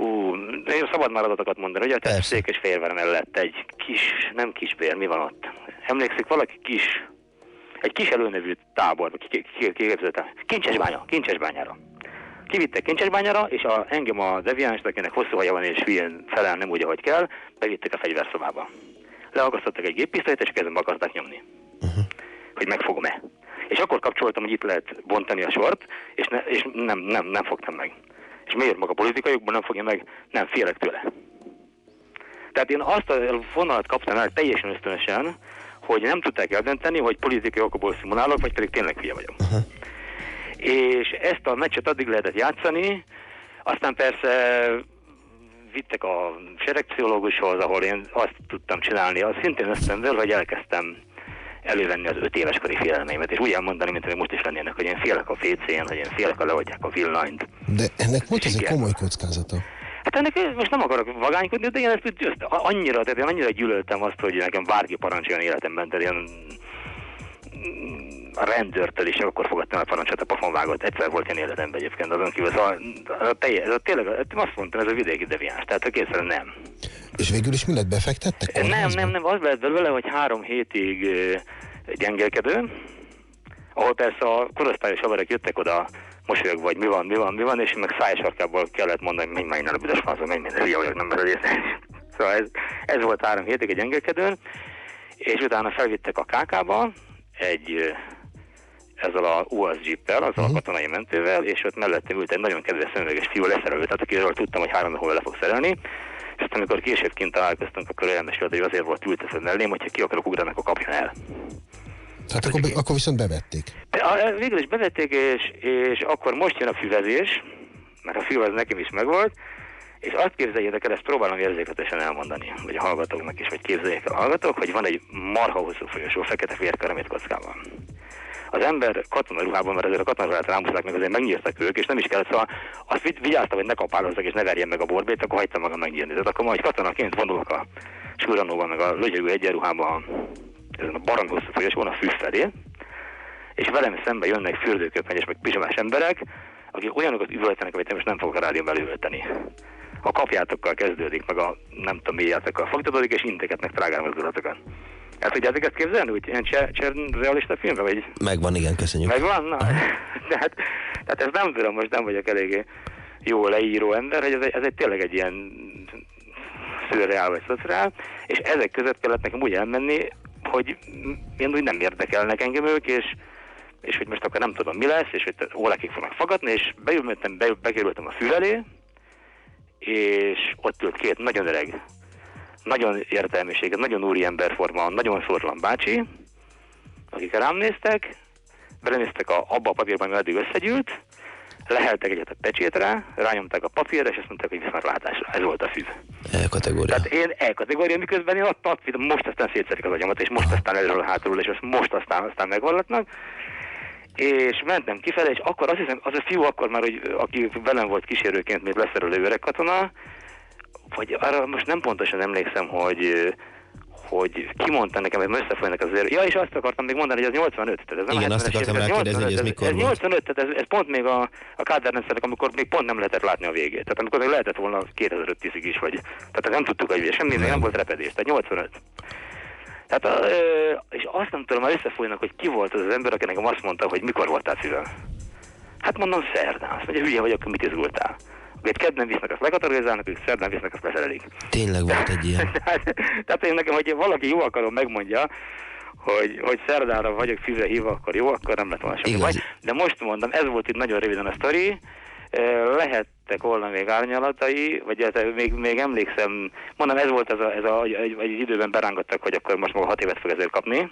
Hú, én szabad már adatokat mondani, ugye? Tehát Székesfehérvár mellett egy kis, nem kisbér, mi van ott? Emlékszik valaki kis, egy kis előnevű tábor, ki- ki- ki- kiképzett, Kincsesbánya, Kincsesbányára. Kivittek Kincsesbányára, és a, engem a deviáns, akinek hosszú haja van és hülyén felel nem úgy, ahogy kell, bevittek a fegyverszobába. Leakasztottak egy géppisztolyt, és kezembe akarták nyomni. Hogy megfogom-e. És akkor kapcsoltam, hogy itt lehet bontani a sort, és, ne, és nem, nem, nem fogtam meg. És miért maga politikaiukban nem fogja meg? Nem, félek tőle. Tehát én azt a vonalat kaptam el teljesen ösztönösen, hogy nem tudták eldönteni, hogy politikai okokból szimulálok, vagy pedig tényleg hülye vagyok. És ezt a meccset addig lehetett játszani, aztán persze vittek a seregpszichológushoz, ahol én azt tudtam csinálni, az szintén ösztönből, hogy elkezdtem elővenni az öt éves kori félelmeimet, és úgy elmondani, mint hogy most is lennének, hogy én félek a WC-n, hogy én félek, ha leadják a villanyt. De ennek volt ez egy komoly kockázata. Hát ennek most nem akarok vagánykodni, de én ezt ezt annyira, tehát én annyira gyűlöltem azt, hogy nekem bárki parancsoljon életemben, tehát ilyen a rendőrtől is akkor fogadtam a parancsot, a pofon vágott. Egyszer volt ilyen életemben egyébként, azon kívül. Szóval a teljes, ez a tényleg, azt mondtam, ez a vidéki deviáns, tehát a kétszer nem. És végül is mi lett, befektettek? Nem, nem, nem, az lett belőle, hogy három hétig ö, gyengélkedő, ahol persze a korosztályos haverek jöttek oda, mosolyog vagy mi van, mi van, mi van, és meg szájsarkából kellett mondani, hogy menj már innen a büdös fazon, menj minden, hülye vagyok, nem észre. [laughs] Szóval ez, ez volt három hétig egy gyengélkedőn, és utána felvittek a KK-ba egy ezzel a UAZ jeeppel, azzal a katonai mentővel, és ott mellettem ült egy nagyon kedves szemüveges fiú leszerelő, tehát akiről tudtam, hogy három hónapja le fog szerelni. És aztán, amikor később kint találkoztunk, akkor elmesélt, hogy azért volt ültetve mellém, hogyha ki akarok ugrani, akkor kapjon el. Tehát akkor, be- akkor viszont bevették. De a, végül is bevették, és, és akkor most jön a füvezés, mert a füvez nekem is megvolt, és azt képzeljétek el, ezt próbálom érzékletesen elmondani, vagy a hallgatóknak is, vagy képzeljék el a hallgatók, hogy van egy marha hosszú folyosó, fekete vérkeramid kockával. Az ember katonaruhában, mert azért a katonaruhát rámuszták meg, azért megnyírtak ők, és nem is kellett, szóval azt vigy- vigyáztam, hogy ne kapálozzak, és ne verjen meg a borbét, akkor hagytam magam megnyírni. Tehát akkor majd katonaként vonulok a suranóban, meg a lögyögő egyenruhában, ezen a barom hosszú folyosón a fű felé, és velem szembe jönnek fürdőköpenyes, meg pizsamás emberek, akik olyanokat üvöltenek, amit én most nem fogok a rádióban előölteni. A kapjátokkal kezdődik, meg a nem tudom mi játékkal folytatódik, és inteket, meg trágár mozdulatokat. El tudjátok ezt képzelni, úgy ilyen cser, cser realista filmre, vagy Megvan, igen, köszönjük. megvan? Na, [laughs] tehát, tehát ezt nem tudom, most nem vagyok eléggé jó leíró ember, hogy ez egy, ez egy tényleg egy ilyen szürreál vagy szociál, és ezek között kellett nekem úgy elmenni, hogy én úgy nem érdekelnek engem ők, és, és hogy most akkor nem tudom mi lesz, és hogy órákig fognak fogadni, és beültem, be, bekerültem a füvelé, és ott ült két nagyon öreg, nagyon értelmiséges, nagyon úriemberforma, nagyon szorlan bácsi, akik rám néztek, belenéztek a, abba a papírban, ami eddig összegyűlt, leheltek egyet a pecsétre, rányomták a papírra, és azt mondták, hogy viszontlátásra. Ez volt a fűz. E kategória. Tehát én E kategória, miközben én ott, ott most aztán szétszedik az agyamat, és most aztán előről hátulról, és azt most aztán, aztán megvallatnak. És mentem kifele, és akkor azt hiszem, az a fiú akkor már, hogy, aki velem volt kísérőként, mint leszerelő öreg katona, vagy arra most nem pontosan emlékszem, hogy hogy kimondta nekem, hogy összefolynak azért. Ja, és azt akartam még mondani, hogy ez 85. Tehát ez nem Igen, azt 70-es akartam ez rákérdezni, hogy ez 85, mikor ez, volt. 85, tehát ez, ez pont még a, a kádárrendszernek, amikor még pont nem lehetett látni a végét. Tehát amikor még lehetett volna 2005-10-ig is, vagy. Tehát nem tudtuk, hogy semmi, még nem volt repedés. Tehát 85. Tehát, a, és azt nem tudom, már összefolynak, hogy ki volt az az ember, aki nekem azt mondta, hogy mikor voltál szívem. Hát mondom szerdán. Azt mondja, hülye vagyok, mit izgultál. Akit kedden visznek, azt lekatalogizálnak, ők szerdán visznek, azt leszerelik. Tényleg volt egy ilyen. tehát, [laughs] tehát én nekem, hogy valaki jó akarom megmondja, hogy, hogy szerdára vagyok fűzre hívva, akkor jó, akkor nem lett volna semmi baj. De most mondom, ez volt itt nagyon röviden a sztori, Ö, lehettek volna még árnyalatai, vagy ez, még, még emlékszem, mondom, ez volt ez a, ez a egy, egy időben berángattak, hogy akkor most maga hat évet fog ezért kapni,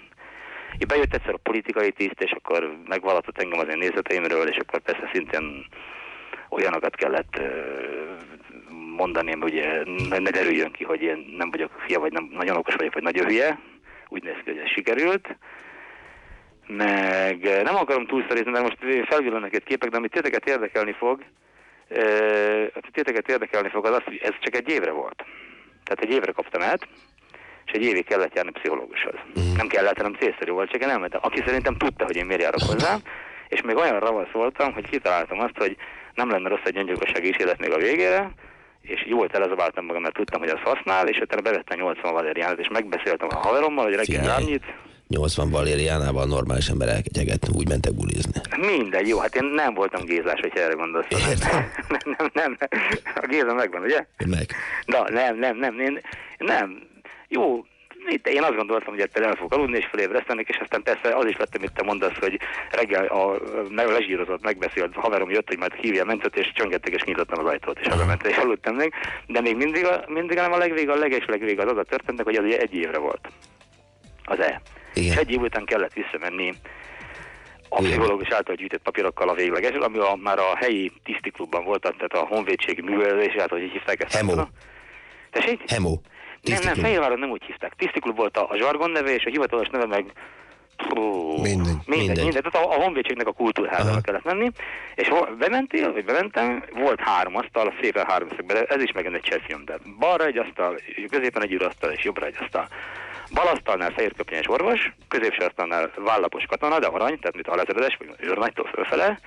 Így bejött egyszer a politikai tiszt, és akkor megvallatott engem az én nézeteimről, és akkor persze szintén olyanokat kellett mondani, hogy ugye ne, derüljön ki, hogy én nem vagyok fia, vagy nem, nagyon okos vagyok, vagy nagyon hülye. Úgy néz ki, hogy ez sikerült. Meg eh, nem akarom túlszorizni, mert most felvillannak egy képek, de amit titeket érdekelni fog, eh, titeket érdekelni fog, az az, hogy ez csak egy évre volt. Tehát egy évre kaptam át, és egy évig kellett járni pszichológushoz. Nem kellett, hanem célszerű volt, csak én elmentem. Aki szerintem tudta, hogy én miért járok hozzá, és még olyan ravasz voltam, hogy kitaláltam azt, hogy nem lenne rossz egy öngyilkossági ítélet még a végére, és jól telezabáltam magam, mert tudtam, hogy az használ, és utána bevettem 80 valériánát, és megbeszéltem a haverommal, hogy reggel Figyelj. annyit, 80 valériánával normális ember elkegyeget, úgy mentek bulizni. Mindegy, jó, hát én nem voltam gézás, hogy erre gondolsz. nem, nem, nem, a géza megvan, ugye? Meg. Na, nem, nem, nem, én, nem, jó, itt én azt gondoltam, hogy ettől el fog aludni, és felébresztenek, és aztán persze az is vettem, itt te mondasz, hogy reggel a meg lezsírozott, megbeszélt haverom jött, hogy majd hívja a mentőt, és csöngettek, és nyitottam az ajtót, és arra mentem, és aludtam még, de még mindig, a, mindig nem a legvége, a leges legvége az az a történtek, hogy az egy évre volt. Az E. És egy év után kellett visszamenni a pszichológus által gyűjtött papírokkal a végleges, ami a, már a helyi tisztiklubban volt, tehát a honvédségi művelés, hát hogy így hívták ezt. Hemo. Tessék? Hemo. Nem, nem, Tisztiklub. Fehérváron nem úgy hívták. Tisztiklub volt a, a zsargon neve, és a hivatalos neve meg... Mindegy. Mindegy, mindegy. Tehát a, a honvédségnek a kultúrházába kellett menni, és bementél, vagy bementem, volt három asztal, szépen három szögben, de ez is megint egy csehfilm, de balra egy asztal, középen egy ürasztal, és jobbra egy asztal. Bal asztalnál fehérköpenyes orvos, középső asztalnál vállapos katona, de arany, tehát mint a lezeredes, vagy őrnagytól fölfele,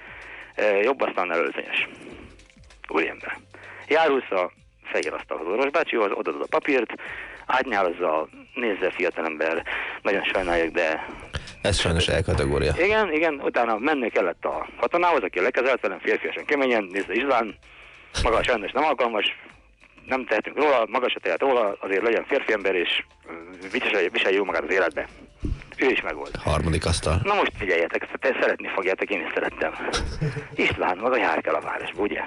e, jobb asztalnál öltönyös. Úriember. Járulsz a fehér asztalhoz orvosbácsihoz, odaadod a papírt, átnyálozza, nézze fiatalember, nagyon sajnáljuk, de Ez sajnos elkategória. igen, igen, utána menni kellett a katonához, aki lekezelt velem férfiasan keményen, nézze István, maga sajnos nem alkalmas, nem tehetünk róla, maga se tehet róla, azért legyen férfi ember, és ö, viselje, viselje jó magát az életbe. Ő is megold. Harmadik asztal. Na most figyeljetek, te szeretni fogjátok, én is szerettem. István, maga jár kell a városba, ugye?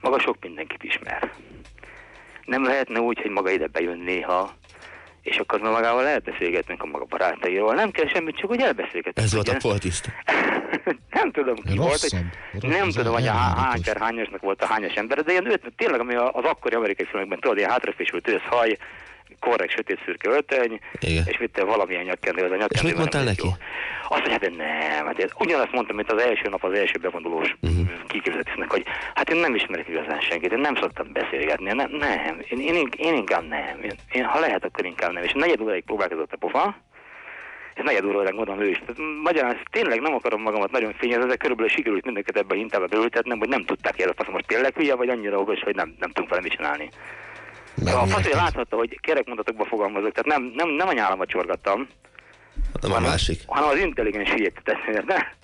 Maga sok mindenkit ismer. Nem lehetne úgy, hogy maga ide bejön néha, és akkor magával lehet beszélgetnünk a maga barátairól. Nem kell semmit, csak hogy elbeszélgetünk. Ez volt a ugye? poltiszt. [laughs] Nem tudom, ki volt, hogy nem tudom, hogy a há- hány per hányosnak volt a hányos ember, de ilyen öt, tényleg, ami az akkori amerikai filmekben, tudod, ilyen hátrafésült őszhaj, korrekt, sötét szürke öltöny, Igen. és vitte valamilyen nyakkendő, az a És nyakkendő. mit mondtál neki? Azt, hogy hát nem, hát én ugyanazt mondtam, mint az első nap az első bevonulós Mhm. uh-huh. kiképzetésnek, hogy hát én nem ismerek igazán senkit, én nem szoktam beszélgetni, nem, nem én, én, én, inkább nem, én, én, ha lehet, akkor inkább nem. És negyed óráig próbálkozott a pofa, és negyed óráig mondom ő is. Magyarán tényleg nem akarom magamat nagyon fényezni, de körülbelül sikerült mindenket ebbe a hintába beültetnem, hogy nem tudták el, hogy most tényleg hülye, vagy annyira okos, hogy nem, nem tudunk vele mit csinálni. De a faszé láthatta, hogy kerekmondatokba fogalmazok, tehát nem, nem, nem a nyálamat csorgattam, Nem a másik. hanem az intelligens hülyét tettem, érte?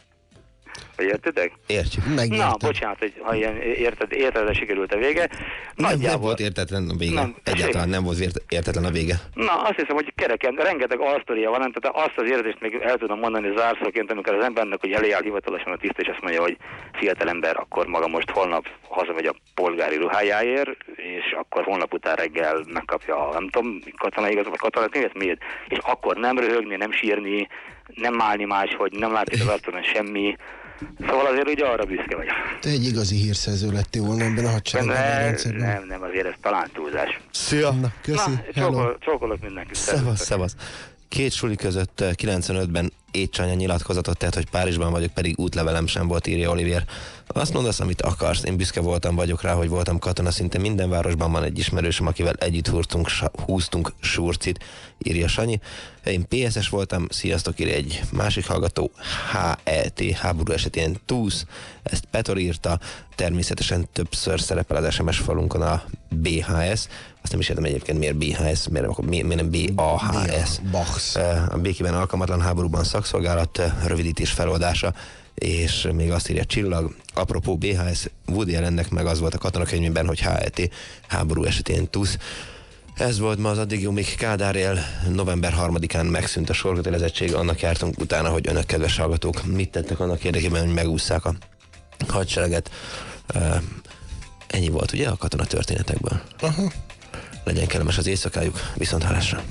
Vagy értitek? Értjük. Na, bocsánat, hogy ha ilyen érted, érted, sikerült a vége. Nem, nem volt értetlen a vége. Nem, Egyáltalán nem volt ért- értetlen a vége. Na, azt hiszem, hogy kereken, rengeteg alsztoria van, tehát azt az érzést még el tudom mondani zárszóként, amikor az embernek, hogy elé áll hivatalosan a tiszt, és azt mondja, hogy fiatal ember, akkor maga most holnap hazamegy a polgári ruhájáért, és akkor holnap után reggel megkapja, nem tudom, katonai igaz, vagy katonai ez miért? És akkor nem röhögni, nem sírni, nem állni máshogy, nem látni az [laughs] arcon semmi. Szóval azért ugye arra büszke vagyok. Te egy igazi hírszerző lettél volna ebben a hadseregben a Nem, rendszerben. nem, nem, azért ez talán túlzás. Szia! Na, köszi, Na, hello. csókol, csókolok mindenkit. Szevasz, szevasz. Két suli között eh, 95-ben étcsanya nyilatkozatot tett, hogy Párizsban vagyok, pedig útlevelem sem volt, írja Olivier. Azt mondasz, amit akarsz. Én büszke voltam, vagyok rá, hogy voltam katona. Szinte minden városban van egy ismerősöm, akivel együtt húztunk, húztunk surcit, írja Sanyi. Én PSS voltam, sziasztok, írja egy másik hallgató, HET, háború esetén TUSZ, ezt Petor írta, természetesen többször szerepel az SMS falunkon a BHS, azt nem is értem egyébként miért BHS, miért, miért, nem BAHS. Bachs. A békében alkalmatlan háborúban szakszolgálat, eh, rövidítés feloldása, és még azt írja Csillag, apropó BHS, Woody Allennek meg az volt a katonakönyvében, hogy HET, háború esetén TUSZ. Ez volt ma az addig jó, még Kádár él. November 3-án megszűnt a sorkötelezettség, annak jártunk utána, hogy önök, kedves hallgatók, mit tettek annak érdekében, hogy megúszszák a hadsereget. Eh, Ennyi volt ugye a katona történetekből. Aha. Legyen kellemes az éjszakájuk, viszont hálásra.